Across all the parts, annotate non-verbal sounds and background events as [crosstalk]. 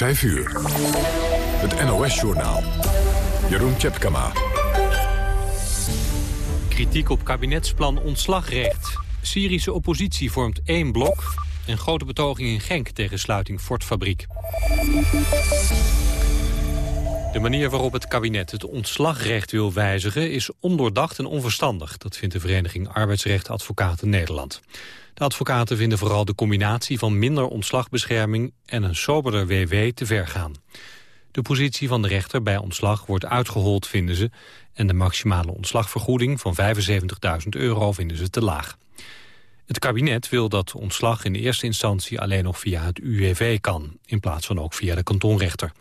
5 uur. Het NOS-journaal. Jeroen Tjepkama. Kritiek op kabinetsplan ontslagrecht. Syrische oppositie vormt één blok... en grote betoging in Genk tegen sluiting Fortfabriek. De manier waarop het kabinet het ontslagrecht wil wijzigen... is ondoordacht en onverstandig. Dat vindt de vereniging Arbeidsrecht Advocaten Nederland. De advocaten vinden vooral de combinatie van minder ontslagbescherming... en een soberder WW te ver gaan. De positie van de rechter bij ontslag wordt uitgehold, vinden ze... en de maximale ontslagvergoeding van 75.000 euro vinden ze te laag. Het kabinet wil dat ontslag in eerste instantie alleen nog via het UWV kan... in plaats van ook via de kantonrechter.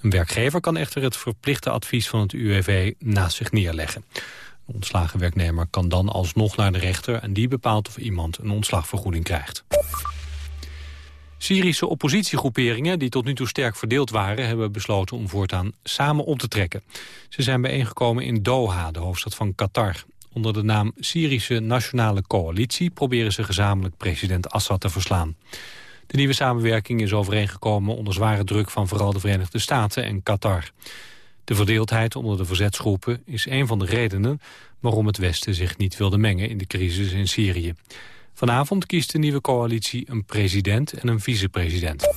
Een werkgever kan echter het verplichte advies van het UWV naast zich neerleggen. Een ontslagen werknemer kan dan alsnog naar de rechter... en die bepaalt of iemand een ontslagvergoeding krijgt. Syrische oppositiegroeperingen, die tot nu toe sterk verdeeld waren... hebben besloten om voortaan samen op te trekken. Ze zijn bijeengekomen in Doha, de hoofdstad van Qatar. Onder de naam Syrische Nationale Coalitie... proberen ze gezamenlijk president Assad te verslaan. De nieuwe samenwerking is overeengekomen onder zware druk van vooral de Verenigde Staten en Qatar. De verdeeldheid onder de verzetsgroepen is een van de redenen waarom het Westen zich niet wilde mengen in de crisis in Syrië. Vanavond kiest de nieuwe coalitie een president en een vicepresident.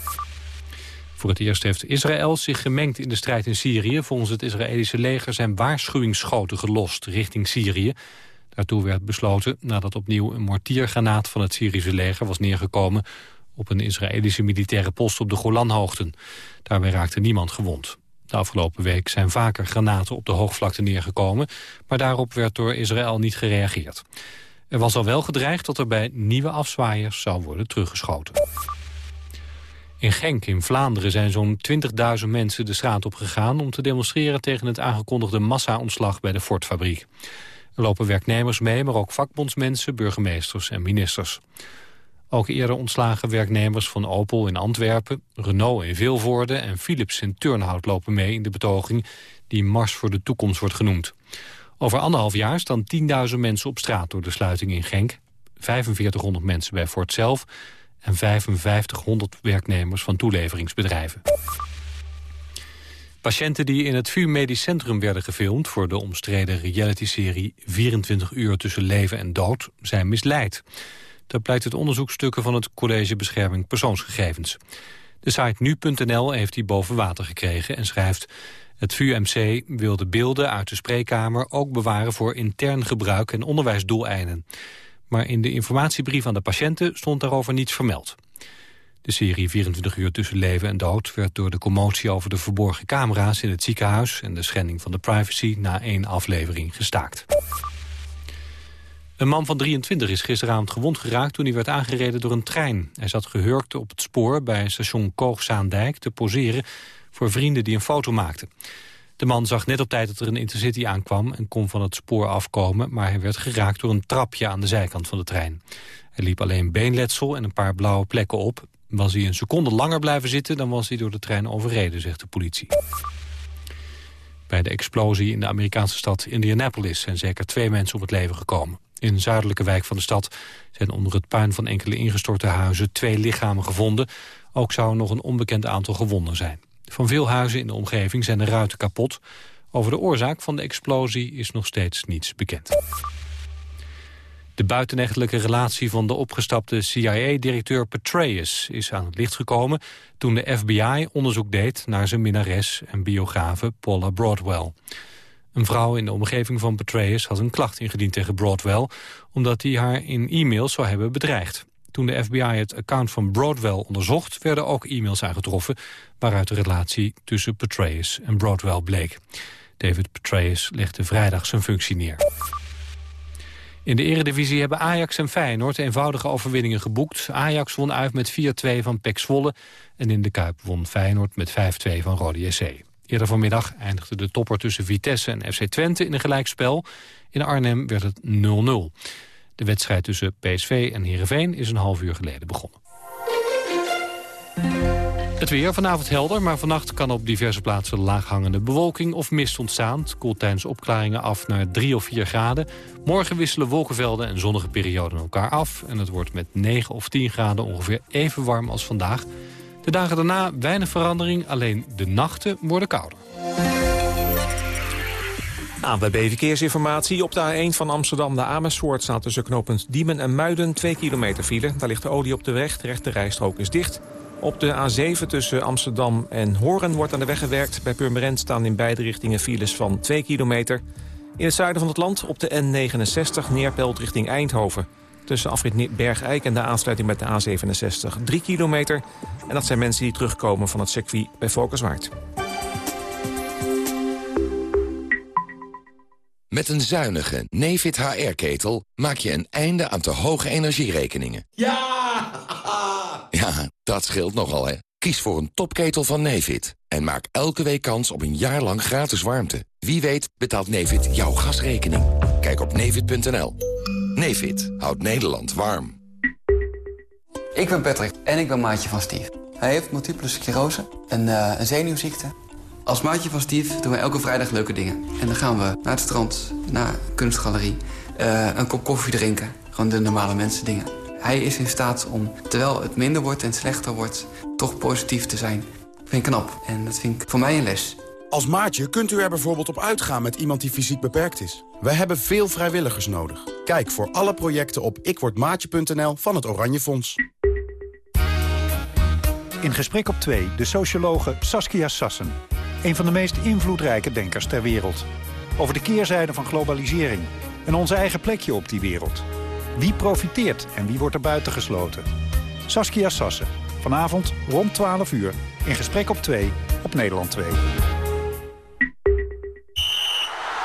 Voor het eerst heeft Israël zich gemengd in de strijd in Syrië. Volgens het Israëlische leger zijn waarschuwingsschoten gelost richting Syrië. Daartoe werd besloten nadat opnieuw een mortiergranaat van het Syrische leger was neergekomen op een Israëlische militaire post op de Golanhoogten. Daarbij raakte niemand gewond. De afgelopen week zijn vaker granaten op de hoogvlakte neergekomen... maar daarop werd door Israël niet gereageerd. Er was al wel gedreigd dat er bij nieuwe afzwaaiers zou worden teruggeschoten. In Genk in Vlaanderen zijn zo'n 20.000 mensen de straat op gegaan... om te demonstreren tegen het aangekondigde massa-ontslag bij de Ford-fabriek. Er lopen werknemers mee, maar ook vakbondsmensen, burgemeesters en ministers. Ook eerder ontslagen werknemers van Opel in Antwerpen, Renault in Vilvoorde en Philips in Turnhout lopen mee in de betoging die Mars voor de toekomst wordt genoemd. Over anderhalf jaar staan 10.000 mensen op straat door de sluiting in Genk, 4500 mensen bij Ford zelf en 5500 werknemers van toeleveringsbedrijven. Patiënten die in het VU Medisch Centrum werden gefilmd... voor de omstreden reality-serie 24 uur tussen leven en dood... zijn misleid. Dat blijkt uit onderzoekstukken van het College Bescherming Persoonsgegevens. De site nu.nl heeft die boven water gekregen en schrijft... Het VUMC wil de beelden uit de spreekkamer ook bewaren voor intern gebruik en onderwijsdoeleinden. Maar in de informatiebrief aan de patiënten stond daarover niets vermeld. De serie 24 uur tussen leven en dood werd door de commotie over de verborgen camera's in het ziekenhuis en de schending van de privacy na één aflevering gestaakt. Een man van 23 is gisteravond gewond geraakt toen hij werd aangereden door een trein. Hij zat gehurkt op het spoor bij station Koogzaandijk te poseren voor vrienden die een foto maakten. De man zag net op tijd dat er een intercity aankwam en kon van het spoor afkomen, maar hij werd geraakt door een trapje aan de zijkant van de trein. Hij liep alleen beenletsel en een paar blauwe plekken op. Was hij een seconde langer blijven zitten, dan was hij door de trein overreden, zegt de politie. Bij de explosie in de Amerikaanse stad Indianapolis zijn zeker twee mensen om het leven gekomen. In de zuidelijke wijk van de stad zijn onder het puin van enkele ingestorte huizen twee lichamen gevonden. Ook zou nog een onbekend aantal gewonden zijn. Van veel huizen in de omgeving zijn de ruiten kapot. Over de oorzaak van de explosie is nog steeds niets bekend. De buitenechtelijke relatie van de opgestapte CIA-directeur Petraeus is aan het licht gekomen toen de FBI onderzoek deed naar zijn minnares en biografe Paula Broadwell. Een vrouw in de omgeving van Petraeus had een klacht ingediend tegen Broadwell... omdat hij haar in e-mails zou hebben bedreigd. Toen de FBI het account van Broadwell onderzocht... werden ook e-mails aangetroffen... waaruit de relatie tussen Petraeus en Broadwell bleek. David Petraeus legde vrijdag zijn functie neer. In de eredivisie hebben Ajax en Feyenoord eenvoudige overwinningen geboekt. Ajax won uit met 4-2 van PEC Zwolle... en in de Kuip won Feyenoord met 5-2 van Rode SC. Eerder vanmiddag eindigde de topper tussen Vitesse en FC Twente in een gelijkspel. In Arnhem werd het 0-0. De wedstrijd tussen PSV en Heerenveen is een half uur geleden begonnen. Het weer vanavond helder, maar vannacht kan op diverse plaatsen laaghangende bewolking of mist ontstaan. Het koelt tijdens opklaringen af naar 3 of 4 graden. Morgen wisselen wolkenvelden en zonnige perioden elkaar af. En het wordt met 9 of 10 graden ongeveer even warm als vandaag. De dagen daarna weinig verandering, alleen de nachten worden kouder. ANWB Verkeersinformatie. Op de A1 van Amsterdam naar Amersfoort staat tussen knooppunt Diemen en Muiden 2 kilometer file. Daar ligt de olie op de weg, de rechte rijstrook is dicht. Op de A7 tussen Amsterdam en Horen wordt aan de weg gewerkt. Bij Purmerend staan in beide richtingen files van 2 kilometer. In het zuiden van het land op de N69 neerpelt richting Eindhoven. Tussen afrit Bergijk en de aansluiting met de A67 3 kilometer. En dat zijn mensen die terugkomen van het circuit bij Valkenswaard. Met een zuinige Nefit HR-ketel maak je een einde aan te hoge energierekeningen. Ja! [laughs] Ja, dat scheelt nogal, hè. Kies voor een topketel van Nefit. En maak elke week kans op een jaar lang gratis warmte. Wie weet betaalt Nefit jouw gasrekening. Kijk op nefit.nl. Nefit houdt Nederland warm. Ik ben Patrick en ik ben maatje van Steve. Hij heeft multiple sclerose, een, uh, een zenuwziekte. Als maatje van Steve doen we elke vrijdag leuke dingen. En dan gaan we naar het strand, naar een kunstgalerie, uh, een kop koffie drinken. Gewoon de normale mensen dingen. Hij is in staat om, terwijl het minder wordt en slechter wordt... toch positief te zijn. Dat vind ik knap en dat vind ik voor mij een les. Als maatje kunt u er bijvoorbeeld op uitgaan met iemand die fysiek beperkt is. Wij hebben veel vrijwilligers nodig. Kijk voor alle projecten op ikwordmaatje.nl van het Oranje Fonds. In Gesprek op 2 de sociologe Saskia Sassen. Een van de meest invloedrijke denkers ter wereld. Over de keerzijde van globalisering en onze eigen plekje op die wereld. Wie profiteert en wie wordt er buiten gesloten? Saskia Sassen. Vanavond rond 12 uur. In Gesprek op 2 op Nederland 2.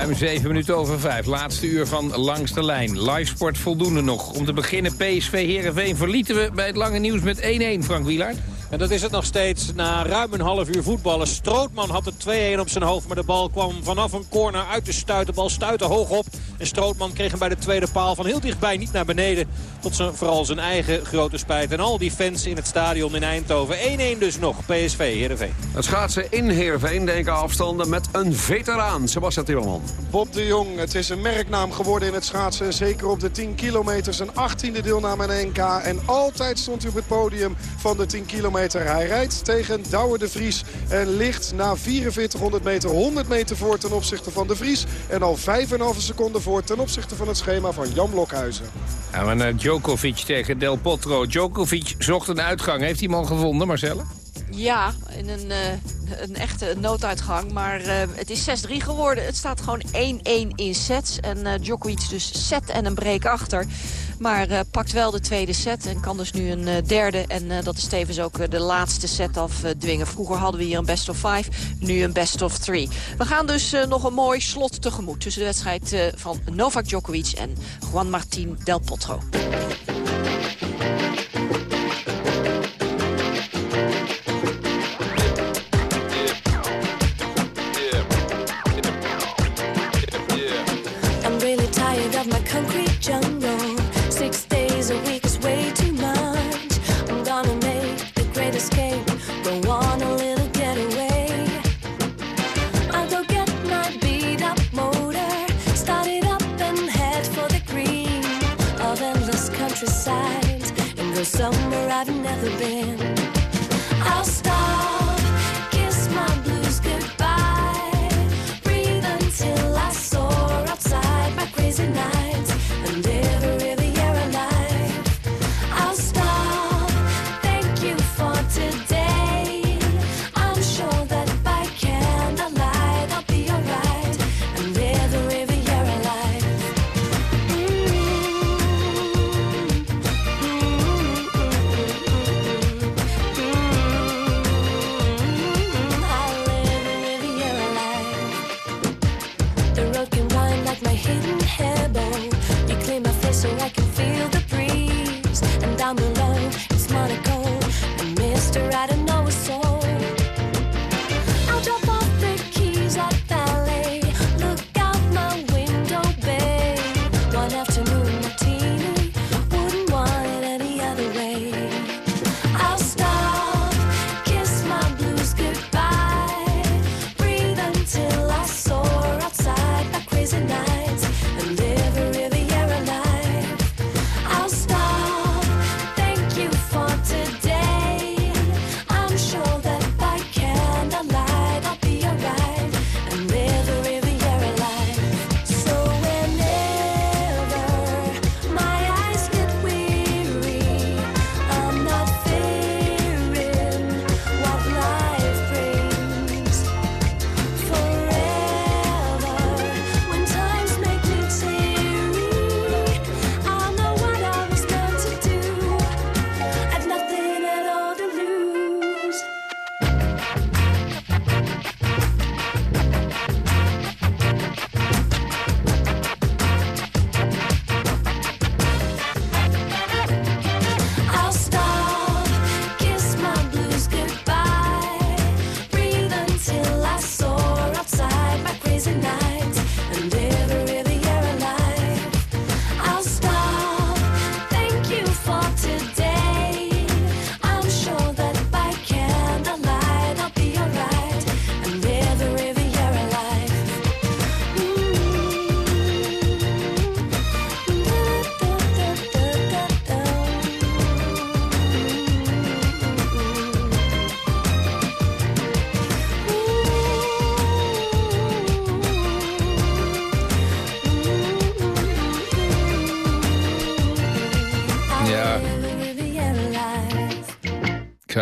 Ruim 7 minuten over 5. Laatste uur van Langs de Lijn. Livesport voldoende nog. Om te beginnen PSV Heerenveen verlieten we bij het lange nieuws met 1-1, Frank Wielaert. En dat is het nog steeds na ruim een half uur voetballen. Strootman had het 2-1 op zijn hoofd. Maar de bal kwam vanaf een corner uit de stuit. De bal stuitte hoog op. En Strootman kreeg hem bij de tweede paal van heel dichtbij niet naar beneden. Tot zijn, vooral zijn eigen grote spijt. En al die fans in het stadion in Eindhoven. 1-1 dus nog. PSV, Heerenveen. Het schaatsen in Heerenveen denken afstanden met een veteraan. Sebastian Timmerman. Bob de Jong, het is een merknaam geworden in het schaatsen. Zeker op de 10 kilometer. Zijn 18e deelname aan NK. En altijd stond hij op het podium van de 10 kilometer. Hij rijdt tegen Douwe de Vries en ligt na 4400 meter 100 meter voor ten opzichte van de Vries. En al 5,5 seconden voor ten opzichte van het schema van Jan Blokhuizen. Gaan we naar Djokovic tegen Del Potro. Djokovic zocht een uitgang. Heeft hij al gevonden, Marcelle? Ja, in een, uh, een echte nooduitgang. Maar uh, het is 6-3 geworden. Het staat gewoon 1-1 in sets. En uh, Djokovic dus set en een break achter. Maar pakt wel de tweede set en kan dus nu een derde. En dat is tevens ook de laatste set afdwingen. Vroeger hadden we hier een best of five, nu een best of three. We gaan dus nog een mooi slot tegemoet tussen de wedstrijd van Novak Djokovic en Juan Martín Del Potro. I've never been.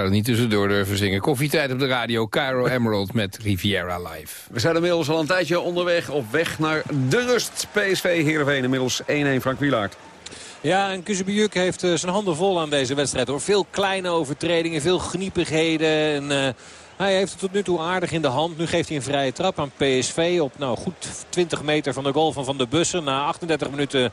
Er niet tussendoor durven zingen. Koffietijd op de radio, Cairo Emerald met Riviera Live. We zijn inmiddels al een tijdje onderweg op weg naar de rust. PSV Heerenveen inmiddels 1-1 Frank Wielaert. Ja, en Kuzebujuk heeft uh, zijn handen vol aan deze wedstrijd. hoor. Veel kleine overtredingen, veel gniepigheden. En, uh, hij heeft het tot nu toe aardig in de hand. Nu geeft hij een vrije trap aan PSV op nou, goed 20 meter van de goal van Van der Bussen. Na 38 minuten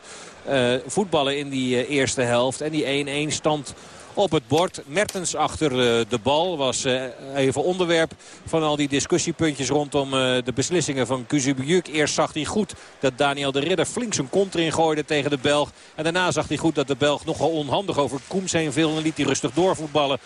uh, voetballen in die eerste helft. En die 1-1 stand op het bord. Mertens achter de bal was even onderwerp van al die discussiepuntjes rondom de beslissingen van Kuzubiuk. Eerst zag hij goed dat Daniel de Ridder flink zijn kont erin gooide tegen de Belg. En daarna zag hij goed dat de Belg nogal onhandig over Koems heen viel en liet hij rustig doorvoetballen.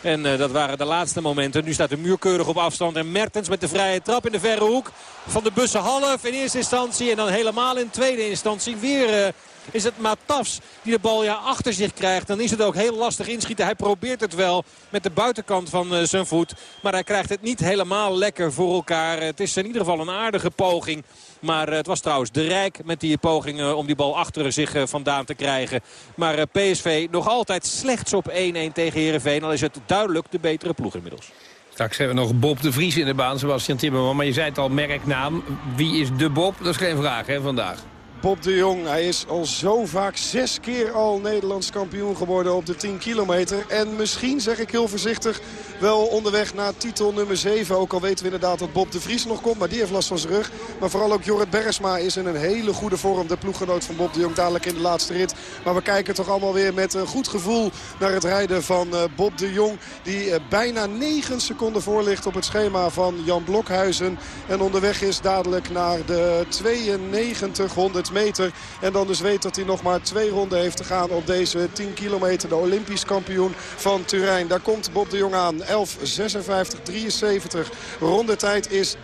En dat waren de laatste momenten. Nu staat de muur keurig op afstand. En Mertens met de vrije trap in de verre hoek. Van de bussen half in eerste instantie. En dan helemaal in tweede instantie weer... is het Matafs die de bal ja, achter zich krijgt. Dan is het ook heel lastig inschieten. Hij probeert het wel met de buitenkant van uh, zijn voet. Maar hij krijgt het niet helemaal lekker voor elkaar. Het is in ieder geval een aardige poging. Maar het was trouwens de Rijk met die poging om die bal achter zich vandaan te krijgen. Maar PSV nog altijd slechts op 1-1 tegen Heerenveen. Al is het duidelijk de betere ploeg inmiddels. Straks hebben we nog Bob de Vries in de baan, Sebastian Timmerman. Maar je zei het al, merknaam. Wie is de Bob? Dat is geen vraag hè, vandaag. Bob de Jong. Hij is al zo vaak zes keer al Nederlands kampioen geworden op de 10 kilometer. En misschien, zeg ik heel voorzichtig, wel onderweg naar titel nummer 7. Ook al weten we inderdaad dat Bob de Vries nog komt, maar die heeft last van zijn rug. Maar vooral ook Jorrit Bergsma is in een hele goede vorm. De ploeggenoot van Bob de Jong dadelijk in de laatste rit. Maar we kijken toch allemaal weer met een goed gevoel naar het rijden van Bob de Jong. Die bijna 9 seconden voor ligt op het schema van Jan Blokhuizen. En onderweg is dadelijk naar de 9200 meter. En dan dus weet dat hij nog maar twee ronden heeft te gaan op deze 10 kilometer. De Olympisch kampioen van Turijn. Daar komt Bob de Jong aan. 11, 56, 73. Rondetijd is 30,9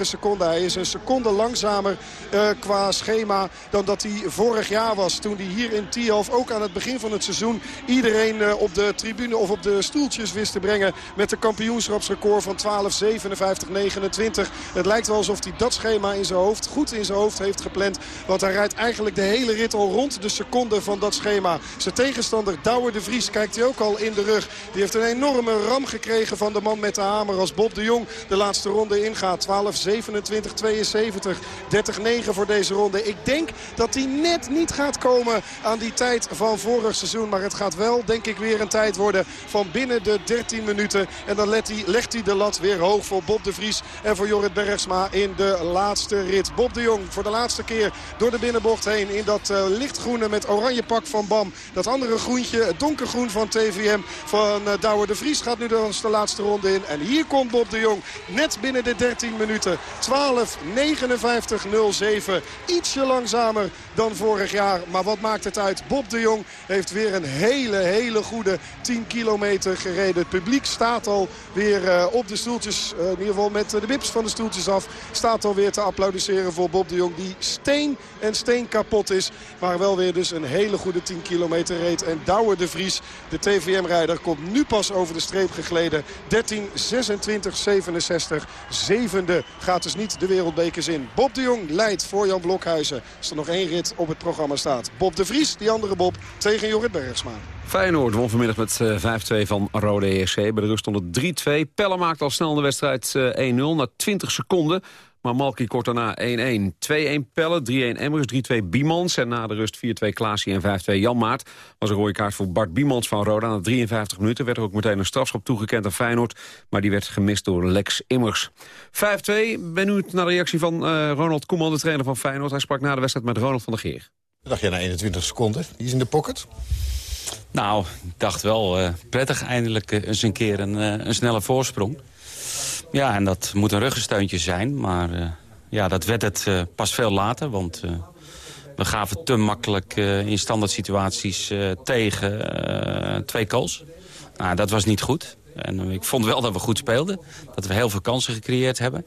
seconden. Hij is een seconde langzamer uh, qua schema dan dat hij vorig jaar was. Toen hij hier in Tialf ook aan het begin van het seizoen iedereen uh, op de tribune of op de stoeltjes wist te brengen. Met de kampioenschapsrecord van 12, 57, 29. Het lijkt wel alsof hij dat schema in zijn hoofd goed in zijn hoofd heeft gepland. Want hij rijdt eigenlijk de hele rit al rond de seconde van dat schema. Zijn tegenstander Douwer de Vries kijkt hij ook al in de rug. Die heeft een enorme ram gekregen van de man met de hamer als Bob de Jong de laatste ronde ingaat. 12, 27, 72, 30, 9 voor deze ronde. Ik denk dat hij net niet gaat komen aan die tijd van vorig seizoen. Maar het gaat wel, denk ik, weer een tijd worden van binnen de 13 minuten. En dan legt hij, legt hij de lat weer hoog voor Bob de Vries en voor Jorrit Bergsma in de laatste rit. Bob de Jong voor de laatste keer door de binnenbocht heen in dat uh, lichtgroene met oranje pak van Bam. Dat andere groentje, het donkergroen van TVM van uh, Douwer de Vries gaat nu de laatste ronde in. En hier komt Bob de Jong net binnen de 13 minuten. 12, 59, 07. Ietsje langzamer dan vorig jaar. Maar wat maakt het uit? Bob de Jong heeft weer een hele, hele goede 10 kilometer gereden. Het publiek staat al weer uh, op de stoeltjes, in ieder geval met de wips van de stoeltjes af. Staat alweer te applaudisseren voor Bob de Jong. Die steen en steen kapot is. Maar wel weer dus een hele goede 10 kilometer reed. En Douwer de Vries, de TVM-rijder, komt nu pas over de streep gegleden. 13, 26, 67. Zevende gaat dus niet de wereldbekers in. Bob de Jong leidt voor Jan Blokhuizen. Als er nog één rit op het programma staat. Bob de Vries, die andere Bob, tegen Jorrit Bergsma. Feyenoord won vanmiddag met uh, 5-2 van Rode ESC. Bij de rust stond het 3-2. Pelle maakt al snel de wedstrijd uh, 1-0 na 20 seconden. Maar Malky kort daarna 1-1. 2-1 Pelle, 3-1 Emmers, 3-2 Biemans. En na de rust 4-2 Klaasie en 5-2 Jan Maat. Was een rode kaart voor Bart Biemans van Roda. Na 53 minuten werd er ook meteen een strafschop toegekend aan Feyenoord. Maar die werd gemist door Lex Immers. 5-2, benieuwd naar de reactie van uh, Ronald Koeman, de trainer van Feyenoord. Hij sprak na de wedstrijd met Ronald van der Geer. Wat dacht je na 21 seconden? Die is in de pocket? Nou, ik dacht wel uh, prettig eindelijk uh, eens een keer een, uh, een snelle voorsprong. Ja, en dat moet een ruggensteuntje zijn. Maar uh, ja, dat werd het uh, pas veel later. Want uh, we gaven te makkelijk in standaard situaties tegen twee goals. Nou, dat was niet goed. En ik vond wel dat we goed speelden. Dat we heel veel kansen gecreëerd hebben.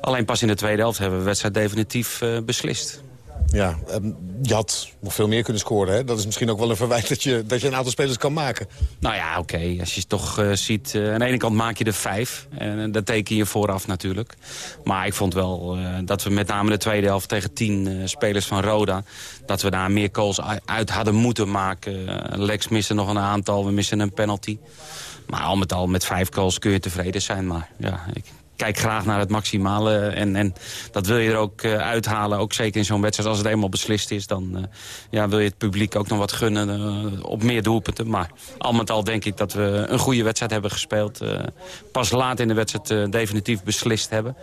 Alleen pas in de tweede helft hebben we de wedstrijd definitief beslist. Ja, ehm, je had nog veel meer kunnen scoren. Hè? Dat is misschien ook wel een verwijt dat je, dat je een aantal spelers kan maken. Nou ja, oké. Als je toch uh, ziet... Uh, aan de ene kant maak je er vijf. En uh, dat teken je vooraf natuurlijk. Maar ik vond wel dat we met name de tweede helft tegen tien spelers van Roda... dat we daar meer goals uit hadden moeten maken. Lex missen nog een aantal. We missen een penalty. Maar al met al met vijf goals kun je tevreden zijn. Maar ja, ik, kijk graag naar het maximale. En, en dat wil je er ook uh, uithalen. Ook zeker in zo'n wedstrijd. Als het eenmaal beslist is, dan uh, ja, wil je het publiek ook nog wat gunnen uh, op meer doelpunten. Maar al met al denk ik dat we een goede wedstrijd hebben gespeeld. pas laat in de wedstrijd definitief beslist hebben.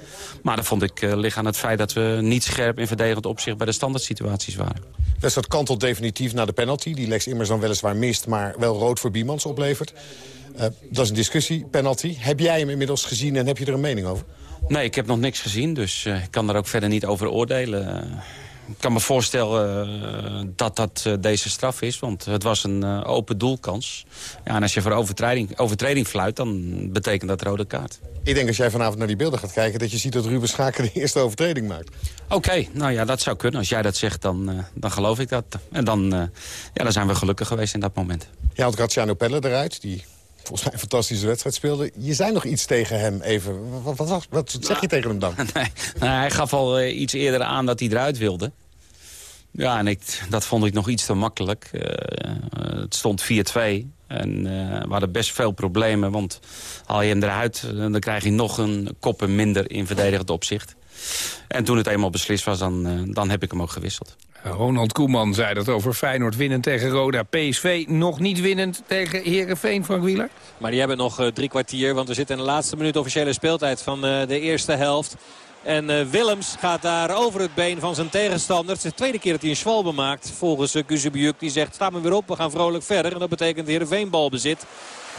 Maar dat vond ik liggen aan het feit dat we niet scherp in verdedigend opzicht bij de standaard situaties waren. Wedstrijd kantelt definitief naar de penalty. Die Lex Immers dan weliswaar mist, maar wel rood voor Biemans oplevert. Uh, dat is een discussie, penalty. Heb jij hem inmiddels gezien en heb je er een mening over? Nee, ik heb nog niks gezien, dus uh, ik kan daar ook verder niet over oordelen. ik kan me voorstellen dat dat deze straf is, want het was een open doelkans. Ja, en als je voor overtreding, overtreding fluit, dan betekent dat rode kaart. Ik denk als jij vanavond naar die beelden gaat kijken... dat je ziet dat Ruben Schaken de eerste overtreding maakt. Oké, okay, nou ja, dat zou kunnen. Als jij dat zegt, dan, dan geloof ik dat. En dan, ja, dan zijn we gelukkig geweest in dat moment. Je had Graziano Pelle eruit, die volgens mij een fantastische wedstrijd speelde. Je zei nog iets tegen hem even. Wat, wat, wat, wat zeg je tegen hem dan? [laughs] Nee, nou, hij gaf al uh, iets eerder aan dat hij eruit wilde. Ja, en ik, dat vond ik nog iets te makkelijk. Uh, het stond 4-2. En uh, we hadden best veel problemen, want haal je hem eruit... dan krijg je nog een koppen minder in verdedigend opzicht. En toen het eenmaal beslist was, dan, dan heb ik hem ook gewisseld. Ronald Koeman zei dat over Feyenoord winnend tegen Roda. PSV nog niet winnend tegen Herenveen, Frank Wieler. Maar die hebben nog uh, drie kwartier, want we zitten in de laatste minuut officiële speeltijd van uh, de eerste helft. En uh, Willems gaat daar over het been van zijn tegenstander. Het is de tweede keer dat hij een zwalbe maakt volgens uh. Die zegt, sta me weer op, we gaan vrolijk verder. En dat betekent Heerenveen balbezit.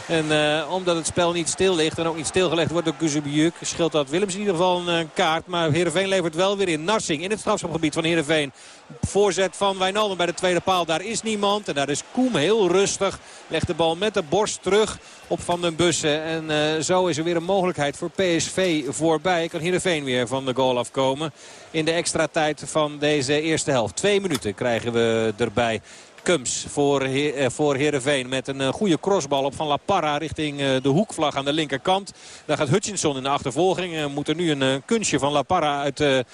En uh, omdat het spel niet stil ligt en ook niet stilgelegd wordt door Kuzubiuk... scheelt dat Willems in ieder geval een uh, kaart. Maar Heerenveen levert wel weer in. Narsing in het strafschopgebied van Heerenveen. Voorzet van Wijnaldum bij de tweede paal. Daar is niemand. En daar is Koem heel rustig. Legt de bal met de borst terug op Van den Bussen. En uh, zo is er weer een mogelijkheid voor PSV voorbij. Kan Heerenveen weer van de goal afkomen. In de extra tijd van deze eerste helft. Twee minuten krijgen we erbij. Kums voor, He voor Heerenveen met een goede crossbal op Van La Parra richting de hoekvlag aan de linkerkant. Daar gaat Hutchinson in de achtervolging. Moet er nu een kunstje van La Parra uit de,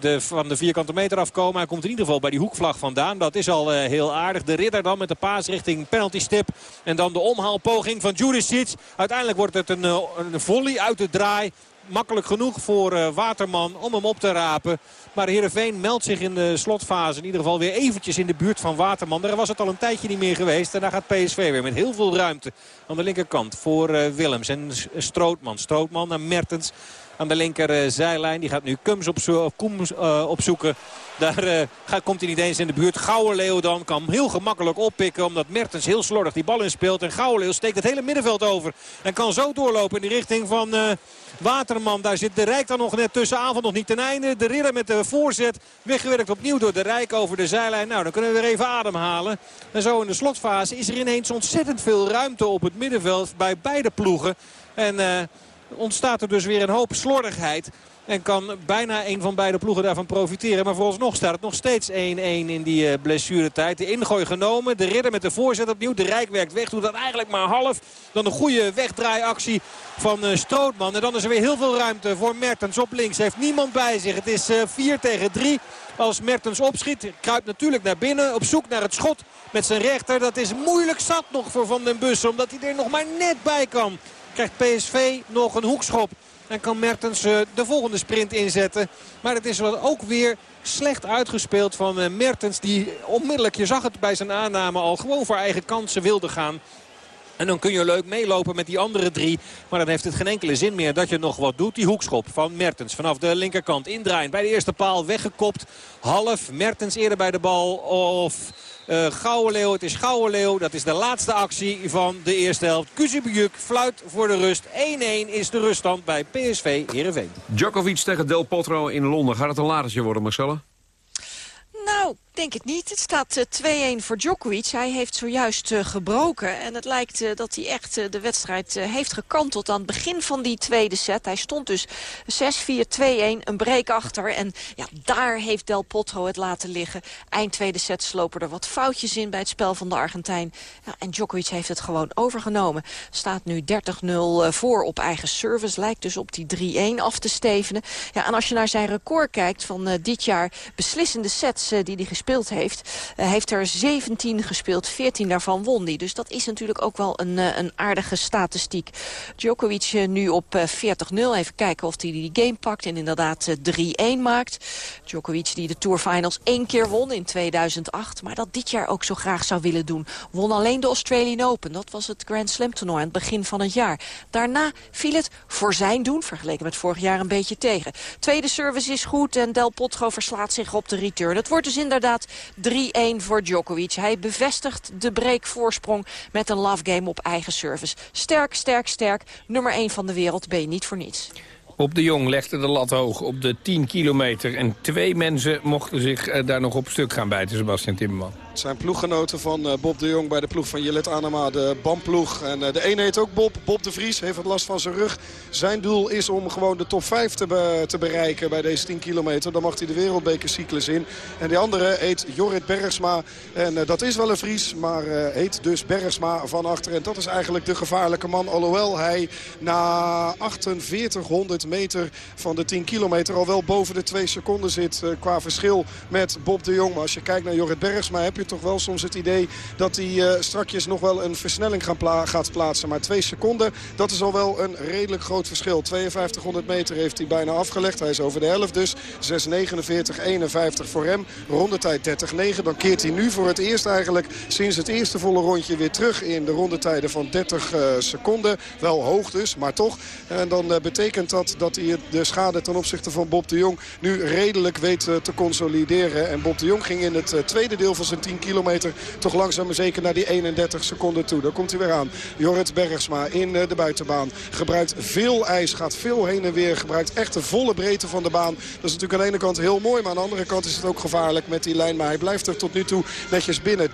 de, van de vierkante meter afkomen. Hij komt in ieder geval bij die hoekvlag vandaan. Dat is al heel aardig. De ridder dan met de paas richting penalty stip. En dan de omhaalpoging van Juricic. Uiteindelijk wordt het een, een volley uit de draai makkelijk genoeg voor uh, Waterman om hem op te rapen. Maar Heerenveen meldt zich in de slotfase in ieder geval weer eventjes in de buurt van Waterman. Daar was het al een tijdje niet meer geweest. En daar gaat PSV weer met heel veel ruimte aan de linkerkant voor uh, Willems. En Strootman. Strootman naar Mertens aan de linkerzijlijn. Die gaat nu Kums op, opzoeken. Daar gaat, komt hij niet eens in de buurt. Gouwenleeuw dan kan heel gemakkelijk oppikken. Omdat Mertens heel slordig die bal inspeelt. En Gouwenleeuw steekt het hele middenveld over. En kan zo doorlopen in de richting van Waterman. Daar zit de Rijk dan nog net tussen. Avond nog niet ten einde. De ridder met de voorzet. Weggewerkt opnieuw door de Rijk over de zijlijn. Nou, dan kunnen we weer even ademhalen. En zo in de slotfase is er ineens ontzettend veel ruimte op het middenveld. Bij beide ploegen. En... Uh, ontstaat er dus weer een hoop slordigheid. En kan bijna een van beide ploegen daarvan profiteren. Maar vooralsnog staat het nog steeds 1-1 in die uh, blessuretijd. De ingooi genomen. De ridder met de voorzet opnieuw. De Rijk werkt weg. Doet dat eigenlijk maar half. Dan een goede wegdraaiactie van uh, Strootman. En dan is er weer heel veel ruimte voor Mertens op links. Heeft niemand bij zich. Het is uh, 4 tegen 3. Als Mertens opschiet. Kruipt natuurlijk naar binnen. Op zoek naar het schot met zijn rechter. Dat is moeilijk zat nog voor Van den Bussen. Omdat hij er nog maar net bij kan krijgt PSV nog een hoekschop. En kan Mertens uh, de volgende sprint inzetten. Maar het is ook weer slecht uitgespeeld van uh, Mertens. Die onmiddellijk, je zag het bij zijn aanname al, gewoon voor eigen kansen wilde gaan. En dan kun je leuk meelopen met die andere drie. Maar dan heeft het geen enkele zin meer dat je nog wat doet. Die hoekschop van Mertens vanaf de linkerkant indraaien. Bij de eerste paal weggekopt. Half. Mertens eerder bij de bal. Of uh, Gouwenleeuw. Het is Gouwenleeuw. Dat is de laatste actie van de eerste helft. Kuzibujuk fluit voor de rust. 1-1 is de ruststand bij PSV Heerenveen. Djokovic tegen Del Potro in Londen. Gaat het een latertje worden, Marcella? Nou, denk het niet. Het staat uh, 2-1 voor Djokovic. Hij heeft zojuist uh, gebroken. En het lijkt uh, dat hij echt de wedstrijd heeft gekanteld aan het begin van die tweede set. Hij stond dus 6-4, 2-1, een break achter. En ja, daar heeft Del Potro het laten liggen. Eind tweede set slopen er wat foutjes in bij het spel van de Argentijn. Ja, en Djokovic heeft het gewoon overgenomen. Staat nu 30-0 voor op eigen service. Lijkt dus op die 3-1 af te stevenen. Ja, en als je naar zijn record kijkt van dit jaar beslissende sets die hij gespeeld heeft... Uh, heeft er 17 gespeeld, 14 daarvan won hij. Dus dat is natuurlijk ook wel een, uh, een aardige statistiek. Djokovic uh, nu op 40-0. Even kijken of hij die game pakt en inderdaad 3-1 maakt. Djokovic die de Tour Finals één keer won in 2008... maar dat dit jaar ook zo graag zou willen doen. Won alleen de Australian Open. Dat was het Grand Slam toernooi aan het begin van het jaar. Daarna viel het voor zijn doen, vergeleken met vorig jaar, een beetje tegen. Tweede service is goed en Del Potro verslaat zich op de return. Het wordt dus inderdaad 3-1 voor Djokovic. Hij bevestigt de breakvoorsprong met een love game op eigen service. Sterk, sterk, sterk. Nummer 1 van de wereld ben je niet voor niets. Op de Jong legde de lat hoog op de 10 kilometer. En twee mensen mochten zich uh, daar nog op stuk gaan bijten, Sebastian Timmerman. Het zijn ploeggenoten van uh, Bob de Jong bij de ploeg van Jillet Anema, de BAM-ploeg. En uh, de een heet ook Bob, Bob de Vries, heeft wat last van zijn rug. Zijn doel is om gewoon de top 5 te, te bereiken bij deze 10 kilometer. Dan mag hij de wereldbekercyclus in. En die andere heet Jorrit Bergsma. En uh, dat is wel een Vries, maar heet dus Bergsma van achter. En dat is eigenlijk de gevaarlijke man. Alhoewel hij na 4800 meter van de 10 kilometer al wel boven de 2 seconden zit qua verschil met Bob de Jong. Maar als je kijkt naar Jorrit Bergsma heb je toch wel soms het idee dat hij uh, strakjes nog wel een versnelling gaan gaat plaatsen. Maar twee seconden, dat is al wel een redelijk groot verschil. 5200 meter heeft hij bijna afgelegd. Hij is over de helft dus. 6.49.51 voor hem. Rondetijd 30.9. Dan keert hij nu voor het eerst eigenlijk sinds het eerste volle rondje weer terug in de rondetijden van 30 uh, seconden. Wel hoog dus, maar toch. En dan uh, betekent dat dat hij de schade ten opzichte van Bob de Jong nu redelijk weet te consolideren. En Bob de Jong ging in het tweede deel van zijn 10 kilometer toch langzaam maar zeker naar die 31 seconden toe. Daar komt hij weer aan. Jorrit Bergsma in de buitenbaan. Gebruikt veel ijs, gaat veel heen en weer. Gebruikt echt de volle breedte van de baan. Dat is natuurlijk aan de ene kant heel mooi. Maar aan de andere kant is het ook gevaarlijk met die lijn. Maar hij blijft er tot nu toe netjes binnen. 30-9